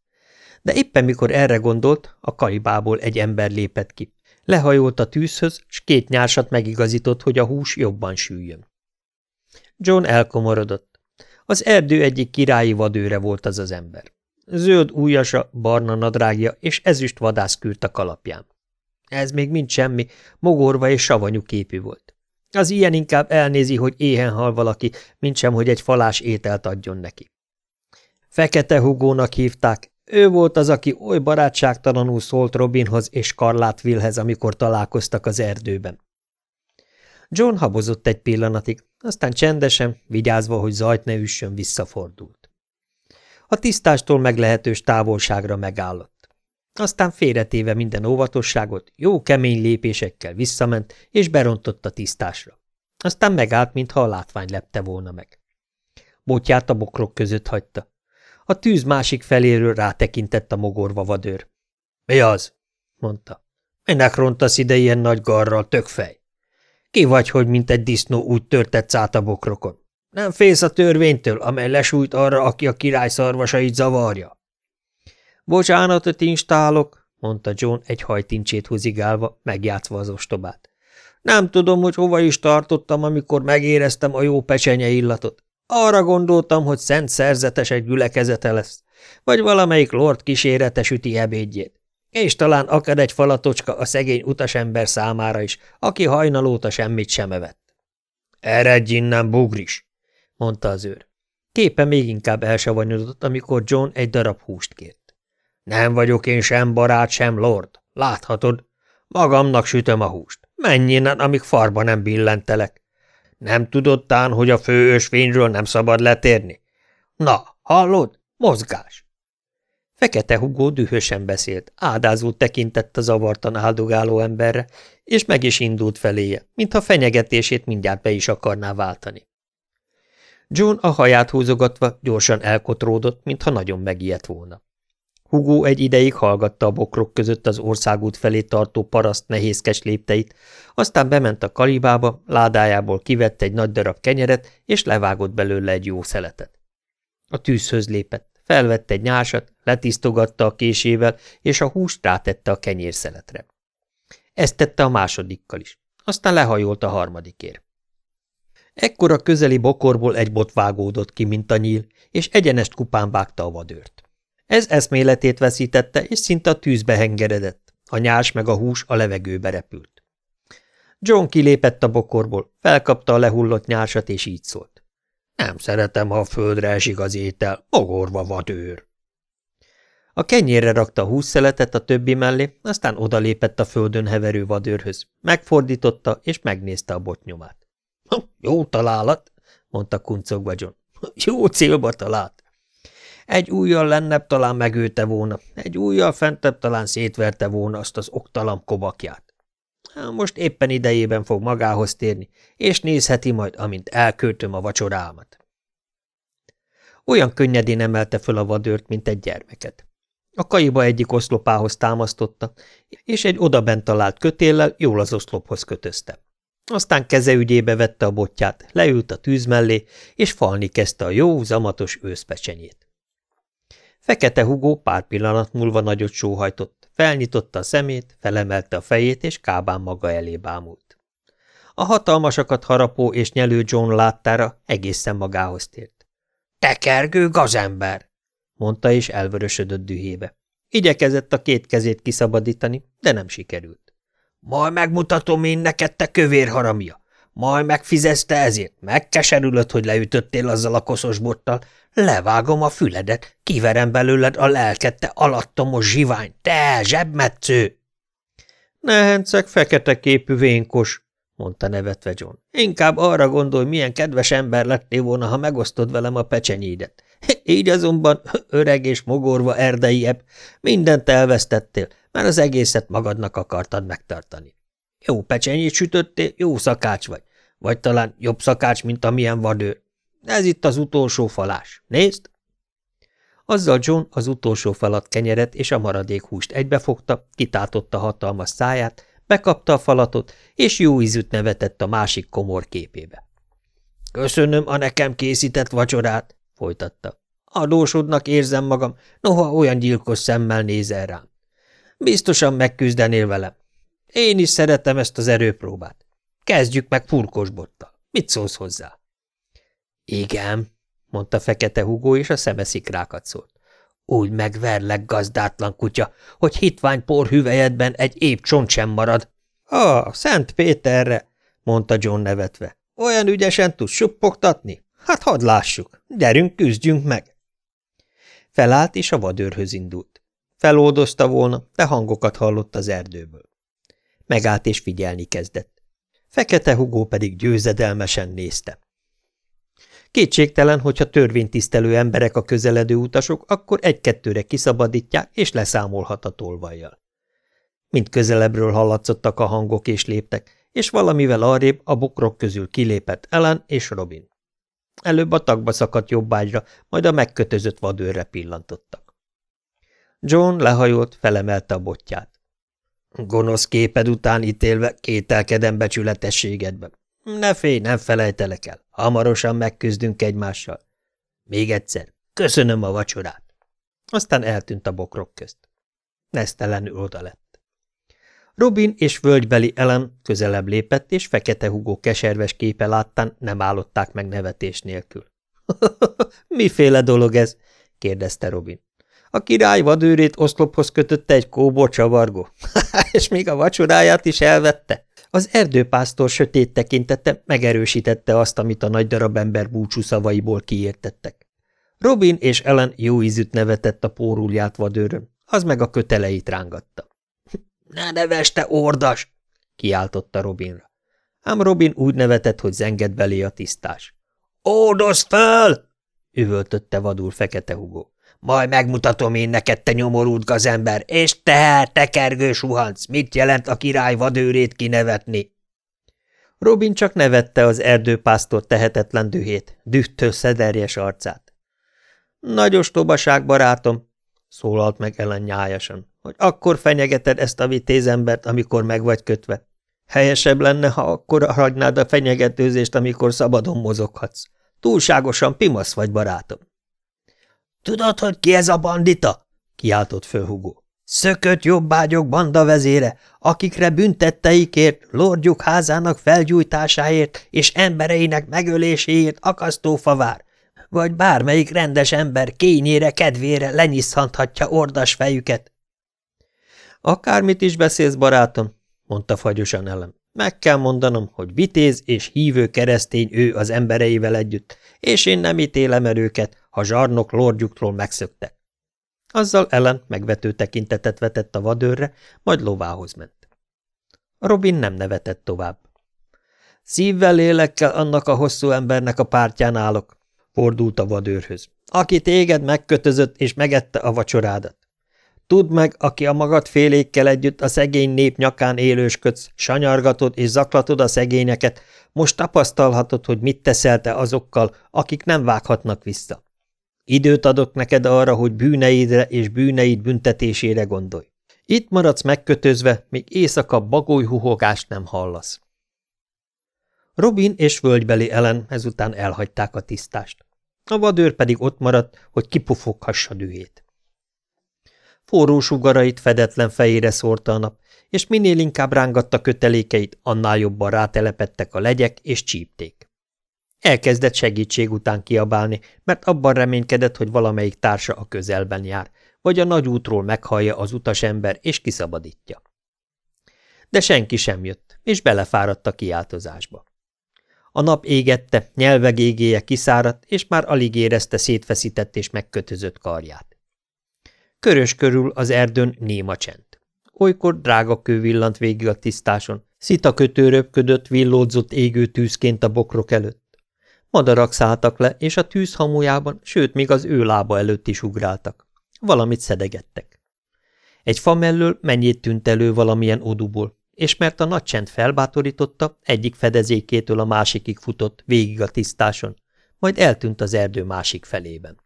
De éppen mikor erre gondolt, a karibából egy ember lépett ki. Lehajolt a tűzhöz, s két nyársat megigazított, hogy a hús jobban süljön. John elkomorodott. Az erdő egyik királyi vadőre volt az az ember. Zöld újasa, barna nadrágja és ezüst vadászkürt a kalapján. Ez még mind semmi, mogorva és savanyú képű volt. Az ilyen inkább elnézi, hogy éhen hal valaki, mint sem, hogy egy falás ételt adjon neki. Fekete hugónak hívták, ő volt az, aki oly barátságtalanul szólt Robinhoz és Karlátvilhez, amikor találkoztak az erdőben. John habozott egy pillanatig, aztán csendesen, vigyázva, hogy zajt ne üssön, visszafordult. A tisztástól meglehetős távolságra megállott. Aztán félretéve minden óvatosságot, jó kemény lépésekkel visszament, és berontott a tisztásra. Aztán megállt, mintha a látvány lepte volna meg. Botját a bokrok között hagyta. A tűz másik feléről rátekintett a mogorva vadőr. – Mi az? – mondta. – Minek rontasz ide ilyen nagy garral, tökfej? Ki vagy, hogy mint egy disznó úgy törtetsz át a bokrokon? Nem félsz a törvénytől, amely lesújt arra, aki a király szarvasait zavarja? – Bocsánatot instálok, mondta John egy hajtincsét húzigálva, megjátszva az ostobát. Nem tudom, hogy hova is tartottam, amikor megéreztem a jó pecsenye illatot. Arra gondoltam, hogy szent szerzetes egy gyülekezete lesz, vagy valamelyik lord kísérete süti ebédjét. És talán akad egy falatocska a szegény utasember számára is, aki hajnalóta semmit sem evett. – Eredj innen, bugris! – mondta az őr. Képe még inkább elsavanyodott, amikor John egy darab húst kért. – Nem vagyok én sem barát, sem lord. Láthatod, magamnak sütöm a húst. Menj innen, amíg farba nem billentelek. Nem tudottán, hogy a főösvényről nem szabad letérni? Na, hallod? Mozgás! Fekete hugó dühösen beszélt, ádázó tekintett a zavartan áldogáló emberre, és meg is indult feléje, mintha fenyegetését mindjárt be is akarná váltani. John a haját húzogatva gyorsan elkotródott, mintha nagyon megijedt volna. Hugó egy ideig hallgatta a bokrok között az országút felé tartó paraszt nehézkes lépteit, aztán bement a kalibába, ládájából kivett egy nagy darab kenyeret, és levágott belőle egy jó szeletet. A tűzhöz lépett, felvette egy nyásat, letisztogatta a késével, és a húst rátette a kenyérszeletre. Ezt tette a másodikkal is, aztán lehajolt a harmadikért. Ekkor a közeli bokorból egy bot vágódott ki, mint a nyíl, és egyenest kupán vágta a vadőrt. Ez eszméletét veszítette, és szinte a tűzbe hengeredett. A nyás meg a hús a levegőbe repült. John kilépett a bokorból, felkapta a lehullott nyársat, és így szólt. Nem szeretem, ha a földre esik az étel, mogorva vadőr. A kenyérre rakta a húszszeletet a többi mellé, aztán odalépett a földön heverő vadőrhöz. Megfordította, és megnézte a botnyomát. – Jó találat, mondta kuncogva John. – Jó célba talált. Egy újjal lennebb talán megőte volna, egy újjal fentebb talán szétverte volna azt az oktalan kobakját. Most éppen idejében fog magához térni, és nézheti majd, amint elköltöm a vacsorámat. Olyan könnyedén emelte föl a vadőrt, mint egy gyermeket. A kaiba egyik oszlopához támasztotta, és egy odabent talált kötéllel jól az oszlophoz kötözte. Aztán keze ügyébe vette a botját, leült a tűz mellé, és falni kezdte a jó, zamatos őszpecsenyét. Fekete hugó pár pillanat múlva nagyot sóhajtott, felnyitotta a szemét, felemelte a fejét, és kábán maga elé bámult. A hatalmasakat harapó és nyelő John láttára egészen magához tért. – Tekergő gazember! – mondta, és elvörösödött dühébe. Igyekezett a két kezét kiszabadítani, de nem sikerült. – Majd megmutatom én neked, te kövér haramja! Majd megfizezte ezért, megkeserülöd, hogy leütöttél azzal a koszos bottal, levágom a füledet, kiverem belőled a lelket, te alattomos zsivány, te zsebmetsző! Nehencek fekete képű vénkos, mondta nevetve John. Inkább arra gondolj, milyen kedves ember lettél volna, ha megosztod velem a pecsenyédet. Így azonban öreg és mogorva erdeiebb, mindent elvesztettél, mert az egészet magadnak akartad megtartani. Jó pecsenyét sütöttél, jó szakács vagy. Vagy talán jobb szakács, mint amilyen vadőr. Ez itt az utolsó falás. Nézd! Azzal John az utolsó falat kenyeret és a maradék húst egybefogta, kitátotta hatalmas száját, bekapta a falatot, és jó ízűt nevetett a másik komor képébe. – Köszönöm a nekem készített vacsorát, folytatta. Adósodnak érzem magam, noha olyan gyilkos szemmel nézel rám. Biztosan megküzdenél velem. Én is szeretem ezt az erőpróbát. Kezdjük meg furkosbottal. Mit szólsz hozzá? Igen, mondta fekete hugó, és a szeme szikrákat szólt. Úgy megverlek, gazdátlan kutya, hogy hitvány porhüvelyedben egy épp csont sem marad. Ah, Szent Péterre, mondta John nevetve. Olyan ügyesen tudsz suppogtatni? Hát hadd lássuk, gyerünk, küzdjünk meg. Felállt, és a vadőrhöz indult. Feloldozta volna, de hangokat hallott az erdőből. Megállt és figyelni kezdett. Fekete hugó pedig győzedelmesen nézte. Kétségtelen, hogyha törvénytisztelő emberek a közeledő utasok, akkor egy-kettőre kiszabadítják, és leszámolhat a tolvajjal. Mint közelebbről hallatszottak a hangok és léptek, és valamivel arrébb a bokrok közül kilépett Ellen és Robin. Előbb a tagba szakadt jobbágyra, majd a megkötözött vadőrre pillantottak. John lehajolt, felemelte a botját. Gonosz képed után ítélve kételkedem becsületességedben. Ne félj, nem felejtelek el. Hamarosan megküzdünk egymással. Még egyszer, köszönöm a vacsorát. Aztán eltűnt a bokrok közt. Nesztelenül oda lett. Robin és völgybeli Ellen közelebb lépett, és fekete hugó keserves képe láttán nem állották meg nevetés nélkül. – Miféle dolog ez? – kérdezte Robin. A király vadőrét oszlophoz kötötte egy kóbor csavargó, és még a vacsoráját is elvette. Az erdőpásztor sötét tekintete megerősítette azt, amit a nagy darab ember búcsú szavaiból kiértettek. Robin és Ellen jó ízűt nevetett a pórulját vadőrön, az meg a köteleit rángatta. – Ne neves, te ordas! – kiáltotta Robinra. Ám Robin úgy nevetett, hogy zenged belé a tisztás. – Ódozd fel! – üvöltötte vadul fekete hugó. Majd megmutatom én neked, te nyomorult gazember, és te, tekergő suhanc, mit jelent a király vadőrét kinevetni? Robin csak nevette az erdőpásztor tehetetlen dühét, dühtől szederjes arcát. Nagy ostobaság, barátom, szólalt meg Ellen nyájasan, hogy akkor fenyegeted ezt a vitézembert, amikor meg vagy kötve. Helyesebb lenne, ha akkor hagynád a fenyegetőzést, amikor szabadon mozoghatsz. Túlságosan pimasz vagy, barátom. Tudod, hogy ki ez a bandita? kiáltott föl Hugo. Szökött jobbágyok banda vezére, akikre büntetteikért, lordjuk házának felgyújtásáért és embereinek megöléséért akasztófa vár, vagy bármelyik rendes ember kényére, kedvére lenyisszanthatja ordas fejüket. Akármit is beszélsz, barátom, mondta fagyosan elem. Meg kell mondanom, hogy vitéz és hívő keresztény ő az embereivel együtt, és én nem ítélem őket, ha zsarnok lordjuktól megszöktek. Azzal ellen megvető tekintetet vetett a vadőrre, majd lovához ment. Robin nem nevetett tovább. Szívvel lélekkel annak a hosszú embernek a pártján állok, fordult a vadőrhöz, aki téged megkötözött és megette a vacsorádat. Tudd meg, aki a magad félékkel együtt a szegény nép nyakán élősködsz, sanyargatod és zaklatod a szegényeket, most tapasztalhatod, hogy mit teszel te azokkal, akik nem vághatnak vissza. Időt adok neked arra, hogy bűneidre és bűneid büntetésére gondolj. Itt maradsz megkötözve, míg éjszaka bagolyhuhogást nem hallasz. Robin és völgybeli Ellen ezután elhagyták a tisztást. A vadőr pedig ott maradt, hogy kipufoghassa dühét. Forró sugarait fedetlen fejére szórta a nap, és minél inkább rángatta kötelékeit, annál jobban rátelepettek a legyek és csípték. Elkezdett segítség után kiabálni, mert abban reménykedett, hogy valamelyik társa a közelben jár, vagy a nagy útról meghallja az utasember és kiszabadítja. De senki sem jött, és belefáradt a kiáltozásba. A nap égette, nyelvegégéje kiszáradt, és már alig érezte szétfeszített és megkötözött karját. Körös körül az erdőn néma csend. Olykor drága kő villant végig a tisztáson, szita kötő röpködött, villódzott égő tűzként a bokrok előtt. Madarak szálltak le, és a tűz hamujában, sőt, még az ő lába előtt is ugráltak. Valamit szedegettek. Egy fa mellől mennyit tűnt elő valamilyen oduból, és mert a nagy csend felbátorította, egyik fedezékétől a másikig futott, végig a tisztáson, majd eltűnt az erdő másik felében.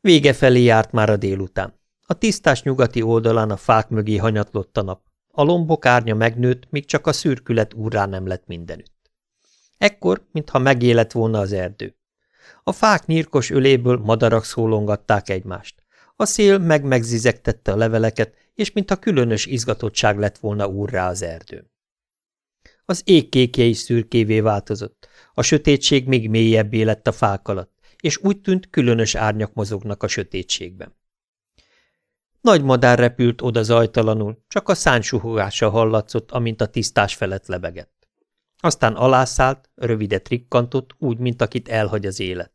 Vége felé járt már a délután. A tisztás nyugati oldalán a fák mögé hanyatlott a nap. A lombok árnya megnőtt, míg csak a szürkület úrrá nem lett mindenütt. Ekkor, mintha megélet volna az erdő. A fák nyírkos öléből madarak szólongatták egymást. A szél meg-megzizegtette a leveleket, és mintha különös izgatottság lett volna úrrá az erdő. Az ég kékje is szürkévé változott, a sötétség még mélyebbé lett a fák alatt, és úgy tűnt, különös árnyak mozognak a sötétségben. Nagy madár repült oda zajtalanul, csak a szánsuhogása hallatszott, amint a tisztás felett lebegett. Aztán alászállt, rövidet rikkantott, úgy, mint akit elhagy az élet.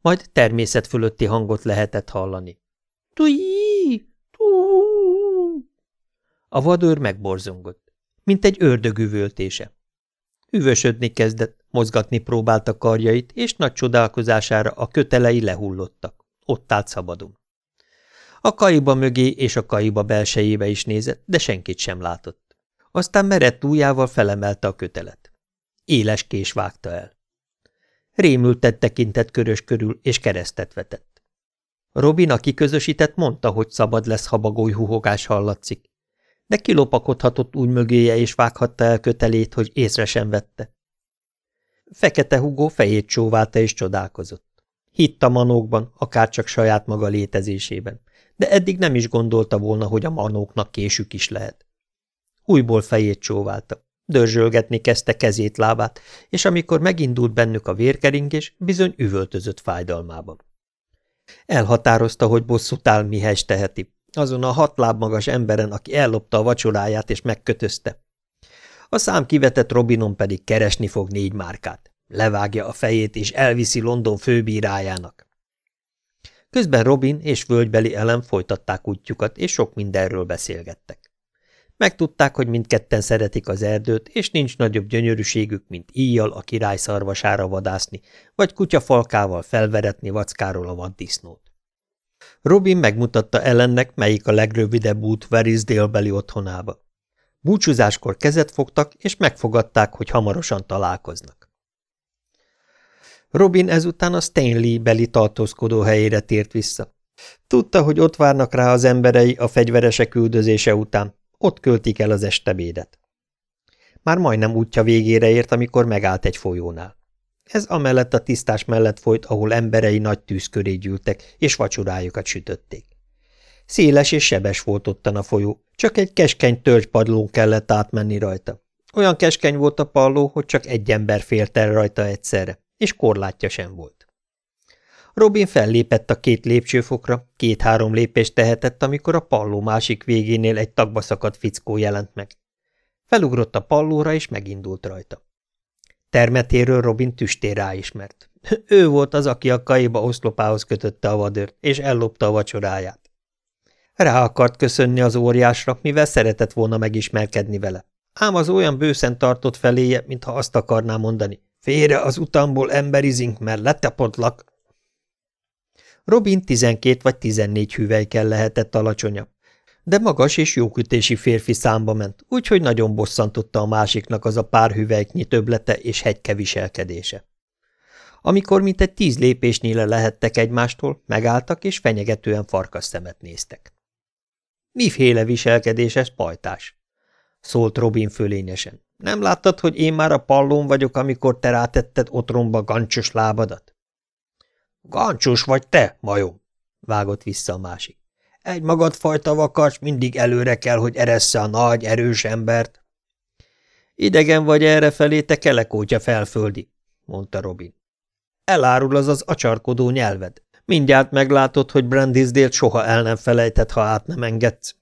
Majd természet fölötti hangot lehetett hallani. Tuí! Tú! A vadőr megborzongott, mint egy ördög üvöltése. Hűvösödni kezdett, mozgatni próbálta karjait, és nagy csodálkozására a kötelei lehullottak. Ott állt szabadon. A kaiba mögé és a kaiba belsejébe is nézett, de senkit sem látott. Aztán merett ujjával felemelte a kötelet. Éles kés vágta el. Rémültet tekintett körös körül, és keresztet vetett. Robin, aki közösített, mondta, hogy szabad lesz, ha bagoly huhogás hallatszik. De kilopakodhatott úgy mögéje, és vághatta el kötelét, hogy észre sem vette. Fekete hugó fejét csóválta és csodálkozott. Hitt a manókban, akárcsak saját maga létezésében, de eddig nem is gondolta volna, hogy a manóknak késük is lehet. Újból fejét csóválta. Dörzsölgetni kezdte kezét, lábát, és amikor megindult bennük a vérkeringés, bizony üvöltözött fájdalmában. Elhatározta, hogy bosszút áll, mihez teheti, azon a hat láb magas emberen, aki ellopta a vacsoráját és megkötözte. A szám kivetett Robinon pedig keresni fog négy márkát. Levágja a fejét és elviszi London főbírájának. Közben Robin és völgybeli elem folytatták útjukat, és sok mindenről beszélgettek. Megtudták, hogy mindketten szeretik az erdőt, és nincs nagyobb gyönyörűségük, mint íjjal a király szarvasára vadászni, vagy kutyafalkával felveretni vackáról a vaddisznót. Robin megmutatta ellennek, melyik a legrövidebb út Veris délbeli otthonába. Búcsúzáskor kezet fogtak, és megfogadták, hogy hamarosan találkoznak. Robin ezután a Stanley beli tartózkodó helyére tért vissza. Tudta, hogy ott várnak rá az emberei a fegyveresek üldözése után, ott költik el az estebédet. Már majdnem útja végére ért, amikor megállt egy folyónál. Ez amellett a tisztás mellett folyt, ahol emberei nagy tűz köré gyűltek, és vacsorájukat sütötték. Széles és sebes volt ottan a folyó, csak egy keskeny törgypadlón kellett átmenni rajta. Olyan keskeny volt a palló, hogy csak egy ember fért el rajta egyszerre, és korlátja sem volt. Robin fellépett a két lépcsőfokra, két-három lépést tehetett, amikor a palló másik végénél egy tagba szakadt fickó jelent meg. Felugrott a pallóra, és megindult rajta. Termetéről Robin tüstér ráismert. Ő volt az, aki a kaiba oszlopához kötötte a vadőrt, és ellopta a vacsoráját. Rá akart köszönni az óriásra, mivel szeretett volna megismerkedni vele. Ám az olyan bőszen tartott feléje, mintha azt akarná mondani. Félre az utamból emberizink, mert letepotlak. Robin tizenkét vagy tizennégy hüvelykkel lehetett alacsonyabb, de magas és jókütési férfi számba ment, úgyhogy nagyon bosszantotta a másiknak az a pár hüvelyknyi töblete és hegyke viselkedése. Amikor mintegy tíz lépésnyire lehettek egymástól, megálltak és fenyegetően farkas szemet néztek. Miféle viselkedés ez, pajtás? szólt Robin fölényesen. Nem láttad, hogy én már a pallón vagyok, amikor te rátetted otromba gancsos lábadat? Gancsos vagy te, majom, vágott vissza a másik. Egy magadfajta vakarcs mindig előre kell, hogy eressze a nagy, erős embert. Idegen vagy errefelé, te kelekótya felföldi, mondta Robin. Elárul az az acsarkodó nyelved. Mindjárt meglátod, hogy Brandisdale soha el nem felejtett, ha át nem engedsz.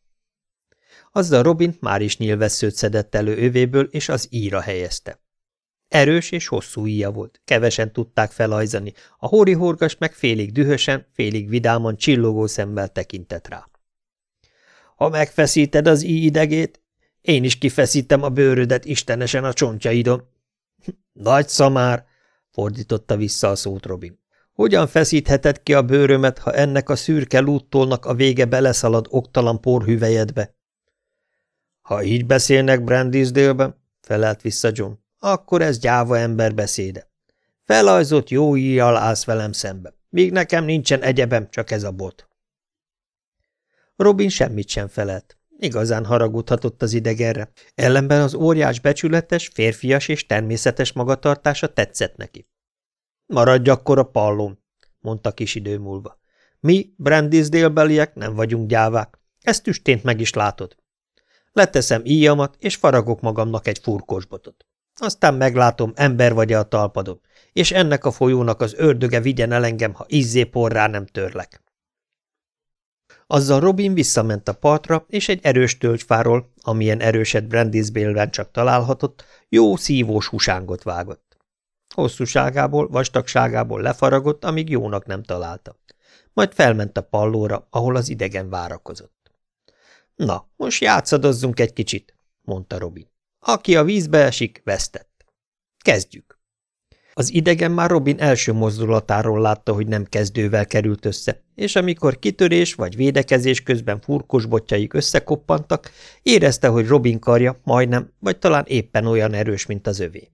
Azzal Robin már is nyilvesszőt szedett elő övéből, és az íra helyezte. Erős és hosszú íja volt, kevesen tudták felajzani, a hóri horgas meg félig dühösen, félig vidáman csillogó szemmel tekintett rá. Ha megfeszíted az íj idegét, én is kifeszítem a bőrödet istenesen a csontjaidon. Nagy szamár, fordította vissza a szót Robin. Hogyan feszítheted ki a bőrömet, ha ennek a szürke lúttolnak a vége beleszalad oktalan porhüvejedbe? Ha így beszélnek Brandisdale-ben, felelt vissza John, akkor ez gyáva ember beszéde. Felajzott jó íjjal állsz velem szembe, míg nekem nincsen egyebem, csak ez a bot. Robin semmit sem felelt. Igazán haragudhatott az idegenre. Ellenben az óriás becsületes, férfias és természetes magatartása tetszett neki. Maradj akkor a pallón, mondta kis idő múlva. Mi, Brandisdale-beliek nem vagyunk gyávák. Ezt tüstént meg is látod. Leteszem íjamat, és faragok magamnak egy furkosbotot. Aztán meglátom, ember vagy -e a talpadon, és ennek a folyónak az ördöge vigyen el engem, ha izzé porrá nem törlek. Azzal Robin visszament a partra, és egy erős tölgyfáról, amilyen erőset Brandisbélben csak találhatott, jó szívós husángot vágott. Hosszúságából, vastagságából lefaragott, amíg jónak nem találta. Majd felment a pallóra, ahol az idegen várakozott. – Na, most játszadozzunk egy kicsit – mondta Robin. Aki a vízbe esik, vesztett. kezdjük. Az idegen már Robin első mozdulatáról látta, hogy nem kezdővel került össze, és amikor kitörés vagy védekezés közben furkosbotjaik összekoppantak, érezte, hogy Robin karja majdnem, vagy talán éppen olyan erős, mint az övé.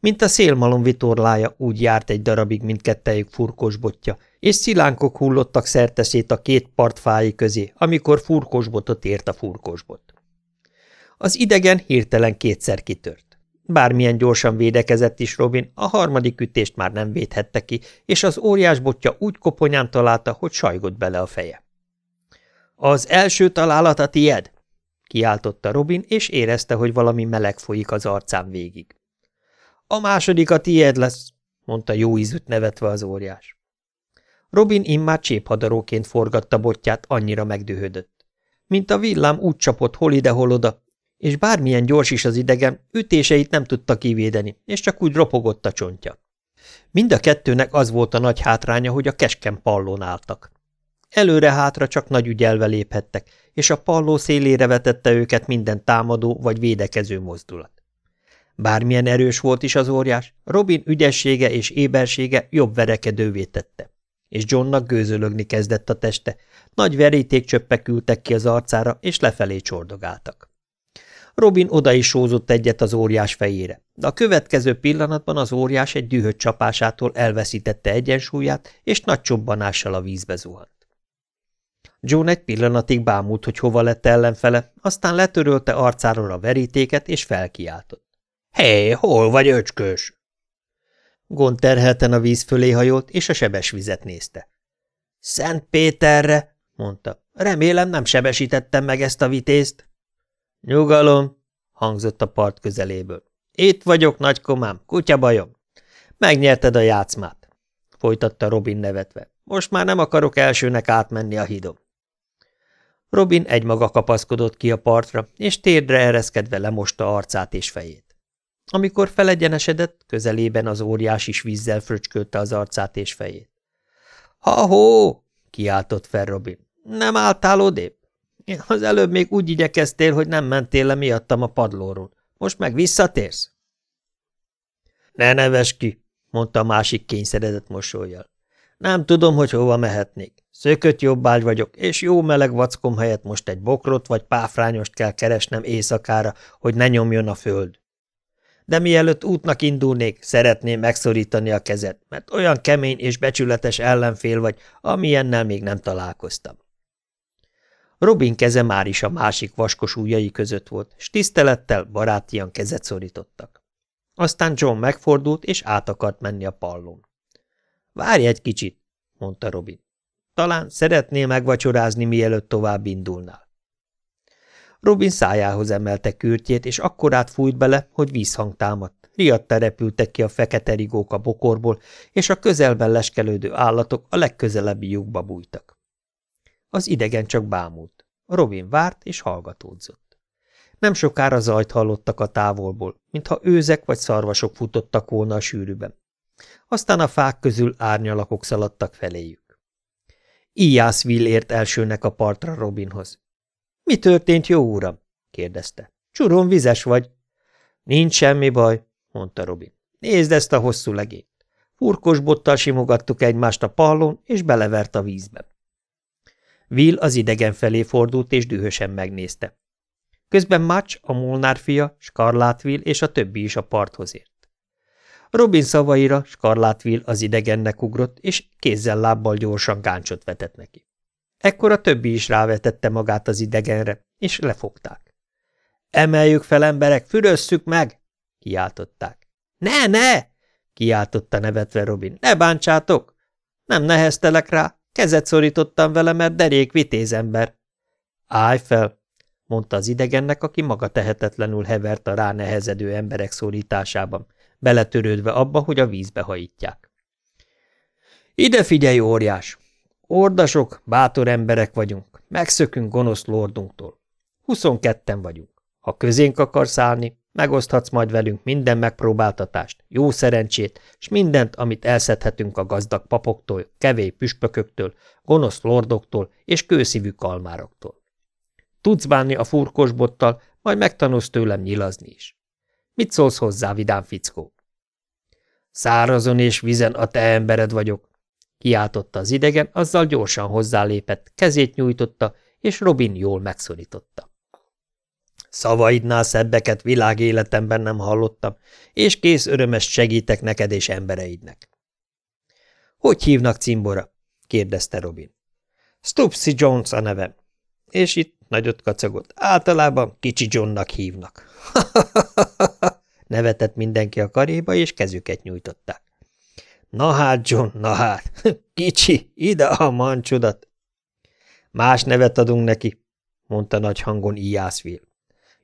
Mint a szélmalom vitorlája, úgy járt egy darabig mindkettejük furkosbotja, és szilánkok hullottak szerteszét a két partfái közé, amikor furkosbotot ért a furkosbot. Az idegen hirtelen kétszer kitört. Bármilyen gyorsan védekezett is Robin, a harmadik ütést már nem védhette ki, és az óriás botja úgy koponyán találta, hogy sajgott bele a feje. – Az első találat a tied! – kiáltotta Robin, és érezte, hogy valami meleg folyik az arcán végig. – A második a tied lesz! – mondta jó ízűt nevetve az óriás. Robin immár cséphadaróként forgatta botját, annyira megdühödött. Mint a villám úgy csapott hol ide, hol oda, és bármilyen gyors is az idegen, ütéseit nem tudta kivédeni, és csak úgy ropogott a csontja. Mind a kettőnek az volt a nagy hátránya, hogy a kesken pallón álltak. Előre-hátra csak nagy ügyelve léphettek, és a palló szélére vetette őket minden támadó vagy védekező mozdulat. Bármilyen erős volt is az óriás, Robin ügyessége és ébersége jobb verekedővé tette, és Johnnak gőzölögni kezdett a teste, nagy verítékcsöppek ültek ki az arcára, és lefelé csordogáltak. Robin oda is sózott egyet az óriás fejére, de a következő pillanatban az óriás egy dühött csapásától elveszítette egyensúlyát, és nagy csobbanással a vízbe zuhant. John egy pillanatig bámult, hogy hova lett ellenfele, aztán letörölte arcáról a verítéket, és felkiáltott. – Hé, hol vagy, öcskös? Gond terhelten a víz fölé hajolt, és a sebes vizet nézte. – Szent Péterre! – mondta. – Remélem nem sebesítettem meg ezt a vitézt. Nyugalom, hangzott a part közeléből. Itt vagyok, nagykomám, kutya bajom. Megnyerted a játszmát, folytatta Robin nevetve. Most már nem akarok elsőnek átmenni a hidom. Robin egymaga kapaszkodott ki a partra, és térdre ereszkedve lemosta arcát és fejét. Amikor felegyenesedett, közelében az óriás is vízzel fröcskölte az arcát és fejét. – Ha-hó! – kiáltott fel Robin. – Nem álltál odébb? Az előbb még úgy igyekeztél, hogy nem mentél le miattam a padlóról. Most meg visszatérsz? Ne neves ki, mondta a másik kényszeredett mosolyjal. Nem tudom, hogy hova mehetnék. Szökött jobbágy vagyok, és jó meleg vackom helyett most egy bokrot vagy páfrányost kell keresnem éjszakára, hogy ne nyomjon a föld. De mielőtt útnak indulnék, szeretném megszorítani a kezed, mert olyan kemény és becsületes ellenfél vagy, amilyennel még nem találkoztam. Robin keze már is a másik vaskos ujjai között volt, s tisztelettel, barátian kezet szorítottak. Aztán John megfordult, és át akart menni a pallón. – Várj egy kicsit, mondta Robin. Talán szeretnél megvacsorázni, mielőtt tovább indulnál. Robin szájához emelte kürtjét, és akkorát fújt bele, hogy vízhang támadt. Riadta repültek ki a fekete rigók a bokorból, és a közelben leskelődő állatok a legközelebbi lyukba bújtak. Az idegen csak bámult. Robin várt és hallgatódzott. Nem sokára zajt hallottak a távolból, mintha őzek vagy szarvasok futottak volna a sűrűben. Aztán a fák közül árnyalakok szaladtak feléjük. Ijászville ért elsőnek a partra Robinhoz. – Mi történt, jó uram? – kérdezte. – Csuron vizes vagy? – Nincs semmi baj – mondta Robin. – Nézd ezt a hosszú legényt. Furkos bottal simogattuk egymást a pallon, és belevert a vízbe. Will az idegen felé fordult, és dühösen megnézte. Közben Match, a Molnár fia, Scarlatville és a többi is a parthoz ért. Robin szavaira Scarlatville az idegennek ugrott, és kézzel-lábbal gyorsan gáncsot vetett neki. Ekkor a többi is rávetette magát az idegenre, és lefogták. – Emeljük fel, emberek, fürösszük meg! – kiáltották. – Ne, ne! – kiáltotta nevetve Robin. – Ne bántsátok! Nem neheztelek rá, Kezet szorítottam vele, mert derék vitézember. Állj fel, mondta az idegennek, aki maga tehetetlenül hevert a ránehezedő emberek szorításában, beletörődve abba, hogy a vízbe hajítják. Ide figyelj, óriás! Ordasok, bátor emberek vagyunk, megszökünk gonosz lordunktól. Huszonketten vagyunk. Ha közénk akarsz állni, Megoszthatsz majd velünk minden megpróbáltatást, jó szerencsét, és mindent, amit elszedhetünk a gazdag papoktól, kevély püspököktől, gonosz lordoktól és kőszívű kalmároktól. Tudsz bánni a furkosbottal, majd megtanulsz tőlem nyilazni is. Mit szólsz hozzá, vidám fickó? Szárazon és vizen a te embered vagyok, kiáltotta az idegen, azzal gyorsan hozzálépett, kezét nyújtotta, és Robin jól megszorította. Szavaidnál szebbeket világéletemben nem hallottam, és kész örömest segítek neked és embereidnek. Hogy hívnak cimbora? kérdezte Robin. Stupsy Jones a nevem. És itt nagyot kacagott. Általában kicsi Johnnak hívnak. Nevetett mindenki a karéba, és kezüket nyújtották. Na hát, John, na hát, kicsi, ide a mancsodat. Más nevet adunk neki, mondta nagy hangon Ijászvil.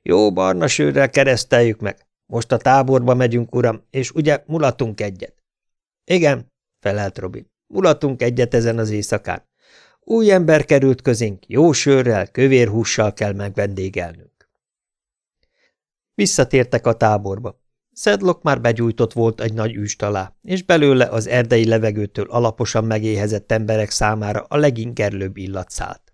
Jó barna sőrrel kereszteljük meg. Most a táborba megyünk, uram, és ugye mulatunk egyet. Igen, felelt Robin. Mulatunk egyet ezen az éjszakán. Új ember került közénk, jó sörrel, kövér hússal kell megvendégelnünk. Visszatértek a táborba. Szedlok már begyújtott volt egy nagy üst alá, és belőle az erdei levegőtől alaposan megéhezett emberek számára a legingerlőbb illat szállt.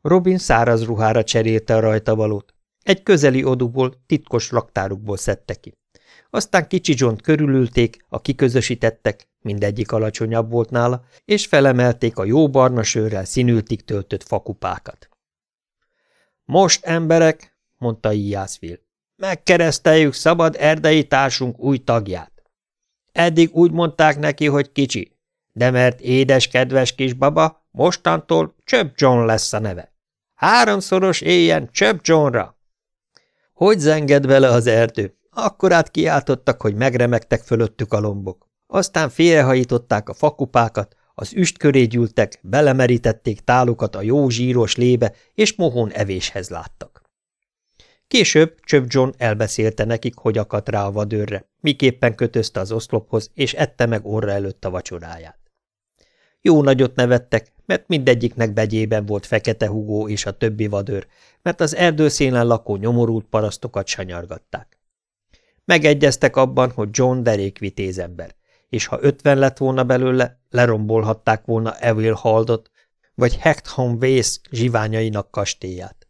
Robin száraz ruhára cserélte a rajtavalót. Egy közeli oduból, titkos raktárukból szedte ki. Aztán kicsi John körülülték, a kiközösítettek, mindegyik alacsonyabb volt nála, és felemelték a jó barna sörrel színültig töltött fakupákat. Most, emberek, mondta Ijászvil, megkereszteljük szabad erdei társunk új tagját. Eddig úgy mondták neki, hogy kicsi, de mert édes, kedves kis baba, mostantól Csöp John lesz a neve. Háromszoros éjjen Csöp Johnra! Hogy zenged vele az erdő? Akkorát kiáltottak, hogy megremegtek fölöttük a lombok. Aztán félrehajították a fakupákat, az üst gyűltek, belemerítették tálukat a jó zsíros lébe, és mohón evéshez láttak. Később Csöp John elbeszélte nekik, hogy akadt rá a vadőrre, miképpen kötözte az oszlophoz, és ette meg orra előtt a vacsoráját. Jó nagyot nevettek, mert mindegyiknek begyében volt fekete hugó és a többi vadőr, mert az erdőszélen lakó nyomorult parasztokat sanyargatták. Megegyeztek abban, hogy John derék vitézember, és ha ötven lett volna belőle, lerombolhatták volna Evil Haldot, vagy Hectham Vész zsiványainak kastélyát.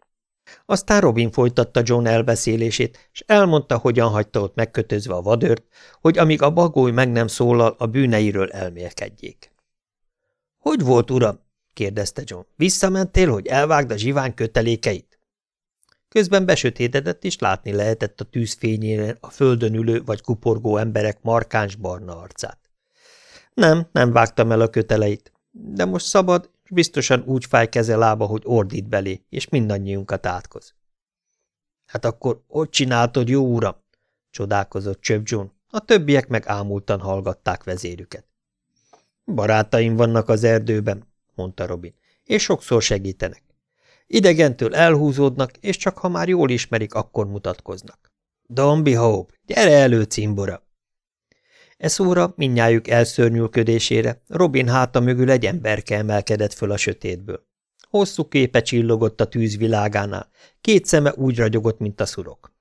Aztán Robin folytatta John elbeszélését, és elmondta, hogyan hagyta ott megkötözve a vadőrt, hogy amíg a bagoly meg nem szólal, a bűneiről elmélkedjék. – Hogy volt, uram? – kérdezte John. – Visszamentél, hogy elvágd a zsivány kötelékeit? Közben besötétedett, és látni lehetett a tűzfényére a földön ülő vagy kuporgó emberek markáns barna arcát. Nem, nem vágtam el a köteleit, de most szabad, és biztosan úgy fáj keze lába, hogy ordít belé, és mindannyiunkat átkoz. Hát akkor hogy csináltod, jó uram? csodálkozott Csöp John, a többiek meg ámultan hallgatták vezérüket. Barátaim vannak az erdőben, mondta Robin, és sokszor segítenek. Idegentől elhúzódnak, és csak ha már jól ismerik, akkor mutatkoznak. Dombi Hope, gyere elő, cimbora! E szóra mindnyájuk elszörnyülködésére Robin háta mögül egy emberke emelkedett föl a sötétből. Hosszú képe csillogott a tűzvilágánál, két szeme úgy ragyogott, mint a szurok.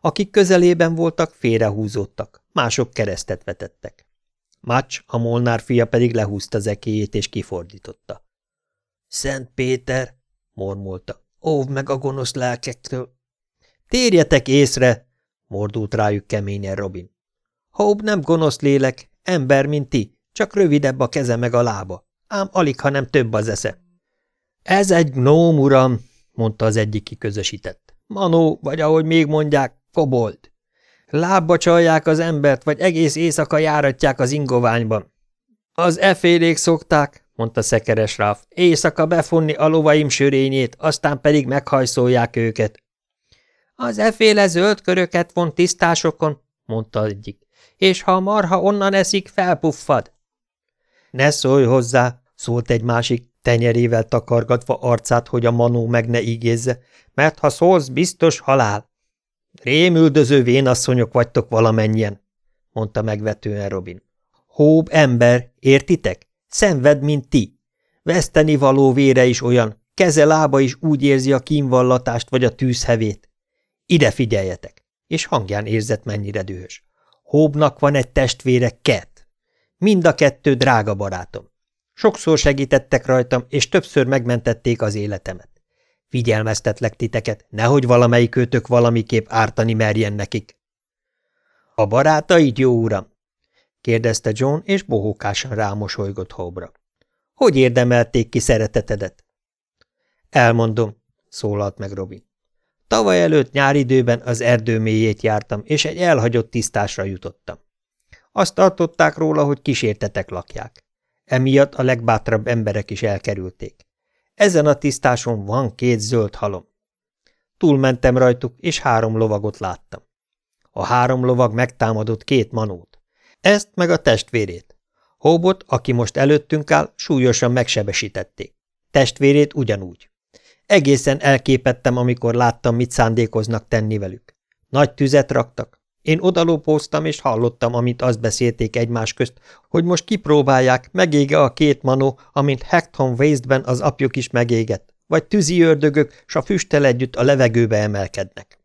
Akik közelében voltak, félrehúzódtak, mások keresztet vetettek. Mács, a Molnár fia pedig lehúzta zekéjét és kifordította. – Szent Péter! mormolta. Óv meg a gonosz lelkektől! Térjetek észre! mordult rájuk keményen Robin. Hope nem gonosz lélek, ember, mint ti, csak rövidebb a keze meg a lába, ám alig, ha nem több az esze. Ez egy gnóm, uram, mondta az egyik kiközösített. Manó, vagy ahogy még mondják, kobold. Lábba csalják az embert, vagy egész éjszaka járatják az ingoványban. Az efélék szokták, mondta szekeres Ráf, éjszaka befonni a lovaim sörényét, aztán pedig meghajszolják őket. Az eféle zöld köröket von tisztásokon, mondta egyik, és ha a marha onnan eszik, felpuffad. Ne szólj hozzá, szólt egy másik, tenyerével takargatva arcát, hogy a manó meg ne ígézze, mert ha szólsz, biztos halál. Rémüldöző vénasszonyok vagytok valamennyien, mondta megvetően Robin. Hób ember, értitek? Szenved, mint ti. Veszteni való vére is olyan, keze lába is úgy érzi a kínvallatást vagy a tűzhevét. Ide figyeljetek! És hangján érzett, mennyire dühös. Hóbnak van egy testvére, Ket. Mind a kettő drága barátom. Sokszor segítettek rajtam, és többször megmentették az életemet. Figyelmeztetlek titeket, nehogy valamelyik őtök valamiképp ártani merjen nekik. A barátaid, jó uram? kérdezte John, és bohókásan rámosolygott Hobra. Hogy érdemelték ki szeretetedet? Elmondom, szólalt meg Robin. Tavaly előtt nyáridőben az erdő mélyét jártam, és egy elhagyott tisztásra jutottam. Azt tartották róla, hogy kísértetek lakják. Emiatt a legbátrabb emberek is elkerülték. Ezen a tisztáson van két zöld halom. Túlmentem rajtuk, és három lovagot láttam. A három lovag megtámadott két manót. Ezt meg a testvérét. Hóbot, aki most előttünk áll, súlyosan megsebesítették. Testvérét ugyanúgy. Egészen elképettem, amikor láttam, mit szándékoznak tenni velük. Nagy tüzet raktak. Én odalópóztam, és hallottam, amint azt beszélték egymás közt, hogy most kipróbálják, megége a két manó, amint Hecton Waste-ben az apjuk is megégett, vagy tűzi ördögök, s a füsttel együtt a levegőbe emelkednek.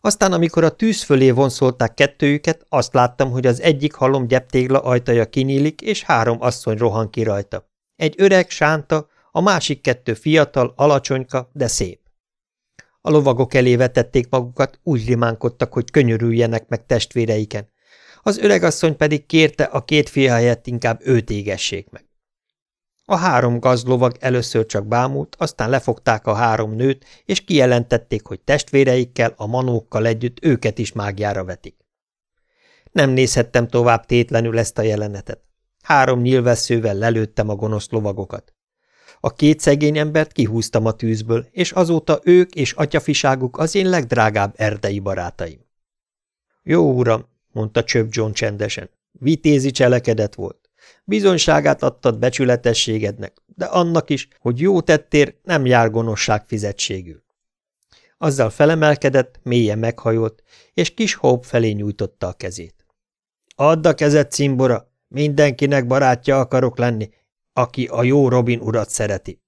Aztán, amikor a tűz fölé vonszolták kettőjüket, azt láttam, hogy az egyik halom gyeptégla ajtaja kinyílik, és három asszony rohan ki rajta. Egy öreg, sánta, a másik kettő fiatal, alacsonyka, de szép. A lovagok elé vetették magukat, úgy rimánkodtak, hogy könyörüljenek meg testvéreiken. Az öregasszony pedig kérte a két fia helyett inkább őt égessék meg. A három gazlovag először csak bámult, aztán lefogták a három nőt, és kijelentették, hogy testvéreikkel, a manókkal együtt őket is mágjára vetik. Nem nézhettem tovább tétlenül ezt a jelenetet. Három nyilvesszővel lelőttem a gonosz lovagokat. A két szegény embert kihúztam a tűzből, és azóta ők és atyafiságuk az én legdrágább erdei barátaim. Jó uram, mondta Csöp John csendesen, vitézi cselekedet volt. Bizonyságát adtad becsületességednek, de annak is, hogy jó tettér, nem jár gonoszság fizetségül. Azzal felemelkedett, mélyen meghajolt, és kis Hope felé nyújtotta a kezét. Add a kezed, cimbora, mindenkinek barátja akarok lenni, aki a jó Robin urat szereti.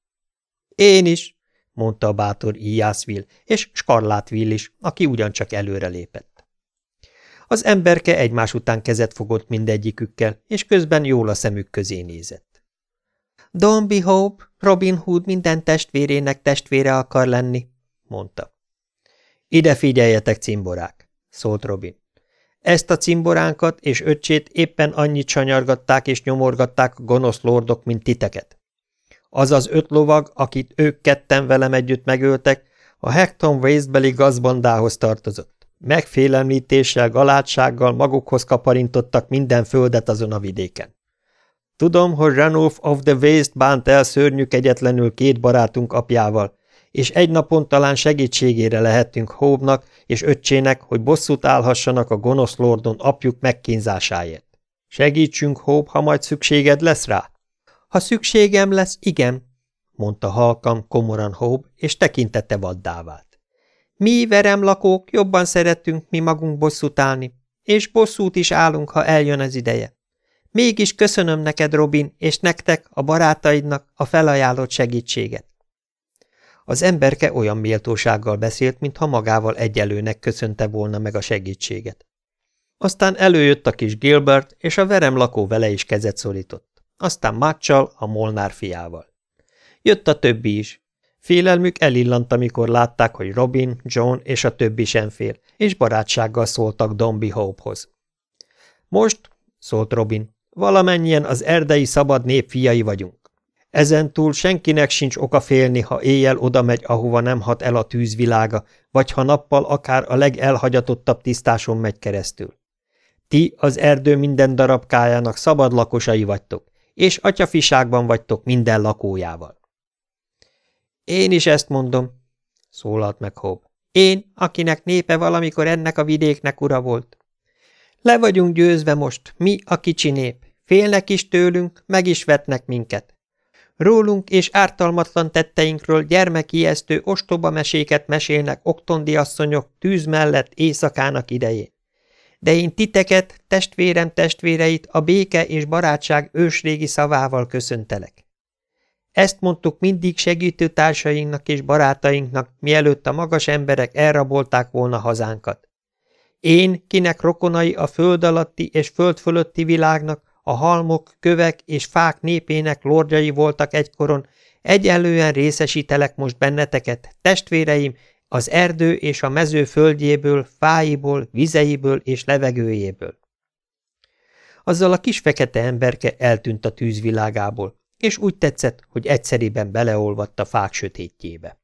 Én is, mondta a bátor Ijászville, és Skarlátville is, aki ugyancsak előre lépett. Az emberke egymás után kezet fogott mindegyikükkel, és közben jól a szemük közé nézett. Don Hope, Robin Hood minden testvérének testvére akar lenni, mondta. Ide figyeljetek, cimborák, szólt Robin. Ezt a cimboránkat és öccsét éppen annyit sanyargatták és nyomorgatták gonosz lordok, mint titeket. Az az öt lovag, akit ők ketten velem együtt megöltek, a Hecton Waste-beli gazbandához tartozott. Megfélemlítéssel, galátsággal magukhoz kaparintottak minden földet azon a vidéken. Tudom, hogy Ranulf of the Waste bánt el szörnyű egyetlenül két barátunk apjával, és egy napon talán segítségére lehetünk Hóbnak és öccsének, hogy bosszút állhassanak a gonosz lordon apjuk megkínzásáért. Segítsünk, Hób, ha majd szükséged lesz rá? Ha szükségem lesz, igen, mondta halkan, komoran Hób, és tekintette vaddá vált. Mi, veremlakók, jobban szeretünk mi magunk bosszút állni, és bosszút is állunk, ha eljön az ideje. Mégis köszönöm neked, Robin, és nektek, a barátaidnak a felajánlott segítséget. Az emberke olyan méltósággal beszélt, mintha magával egyelőnek köszönte volna meg a segítséget. Aztán előjött a kis Gilbert, és a verem lakó vele is kezet szorított. Aztán Máccsal, a Molnár fiával. Jött a többi is. Félelmük elillant, amikor látták, hogy Robin, John és a többi sem fél, és barátsággal szóltak Dombi Hope-hoz. Most, szólt Robin, valamennyien az erdei szabad nép fiai vagyunk. Ezentúl senkinek sincs oka félni, ha éjjel oda megy, ahova nem hat el a tűzvilága, vagy ha nappal akár a legelhagyatottabb tisztáson megy keresztül. Ti az erdő minden darabkájának szabad lakosai vagytok, és atyafiságban vagytok minden lakójával. Én is ezt mondom, szólalt meg Hob. Én, akinek népe valamikor ennek a vidéknek ura volt. Le vagyunk győzve most, mi a kicsi nép. Félnek is tőlünk, meg is vetnek minket. Rólunk és ártalmatlan tetteinkről gyermekijesztő ostoba meséket mesélnek oktondi asszonyok tűz mellett éjszakának idején. De én titeket, testvérem testvéreit a béke és barátság ősrégi szavával köszöntelek. Ezt mondtuk mindig segítő társainknak és barátainknak, mielőtt a magas emberek elrabolták volna hazánkat. Én, kinek rokonai a föld alatti és föld fölötti világnak, a halmok, kövek és fák népének lordjai voltak egykoron, egyenlően részesítelek most benneteket, testvéreim, Az erdő és a mező földjéből, fáiból, vizeiből és levegőjéből. Azzal a kis fekete emberke eltűnt a tűzvilágából, és úgy tetszett, hogy egyszeriben beleolvadt a fák sötétjébe.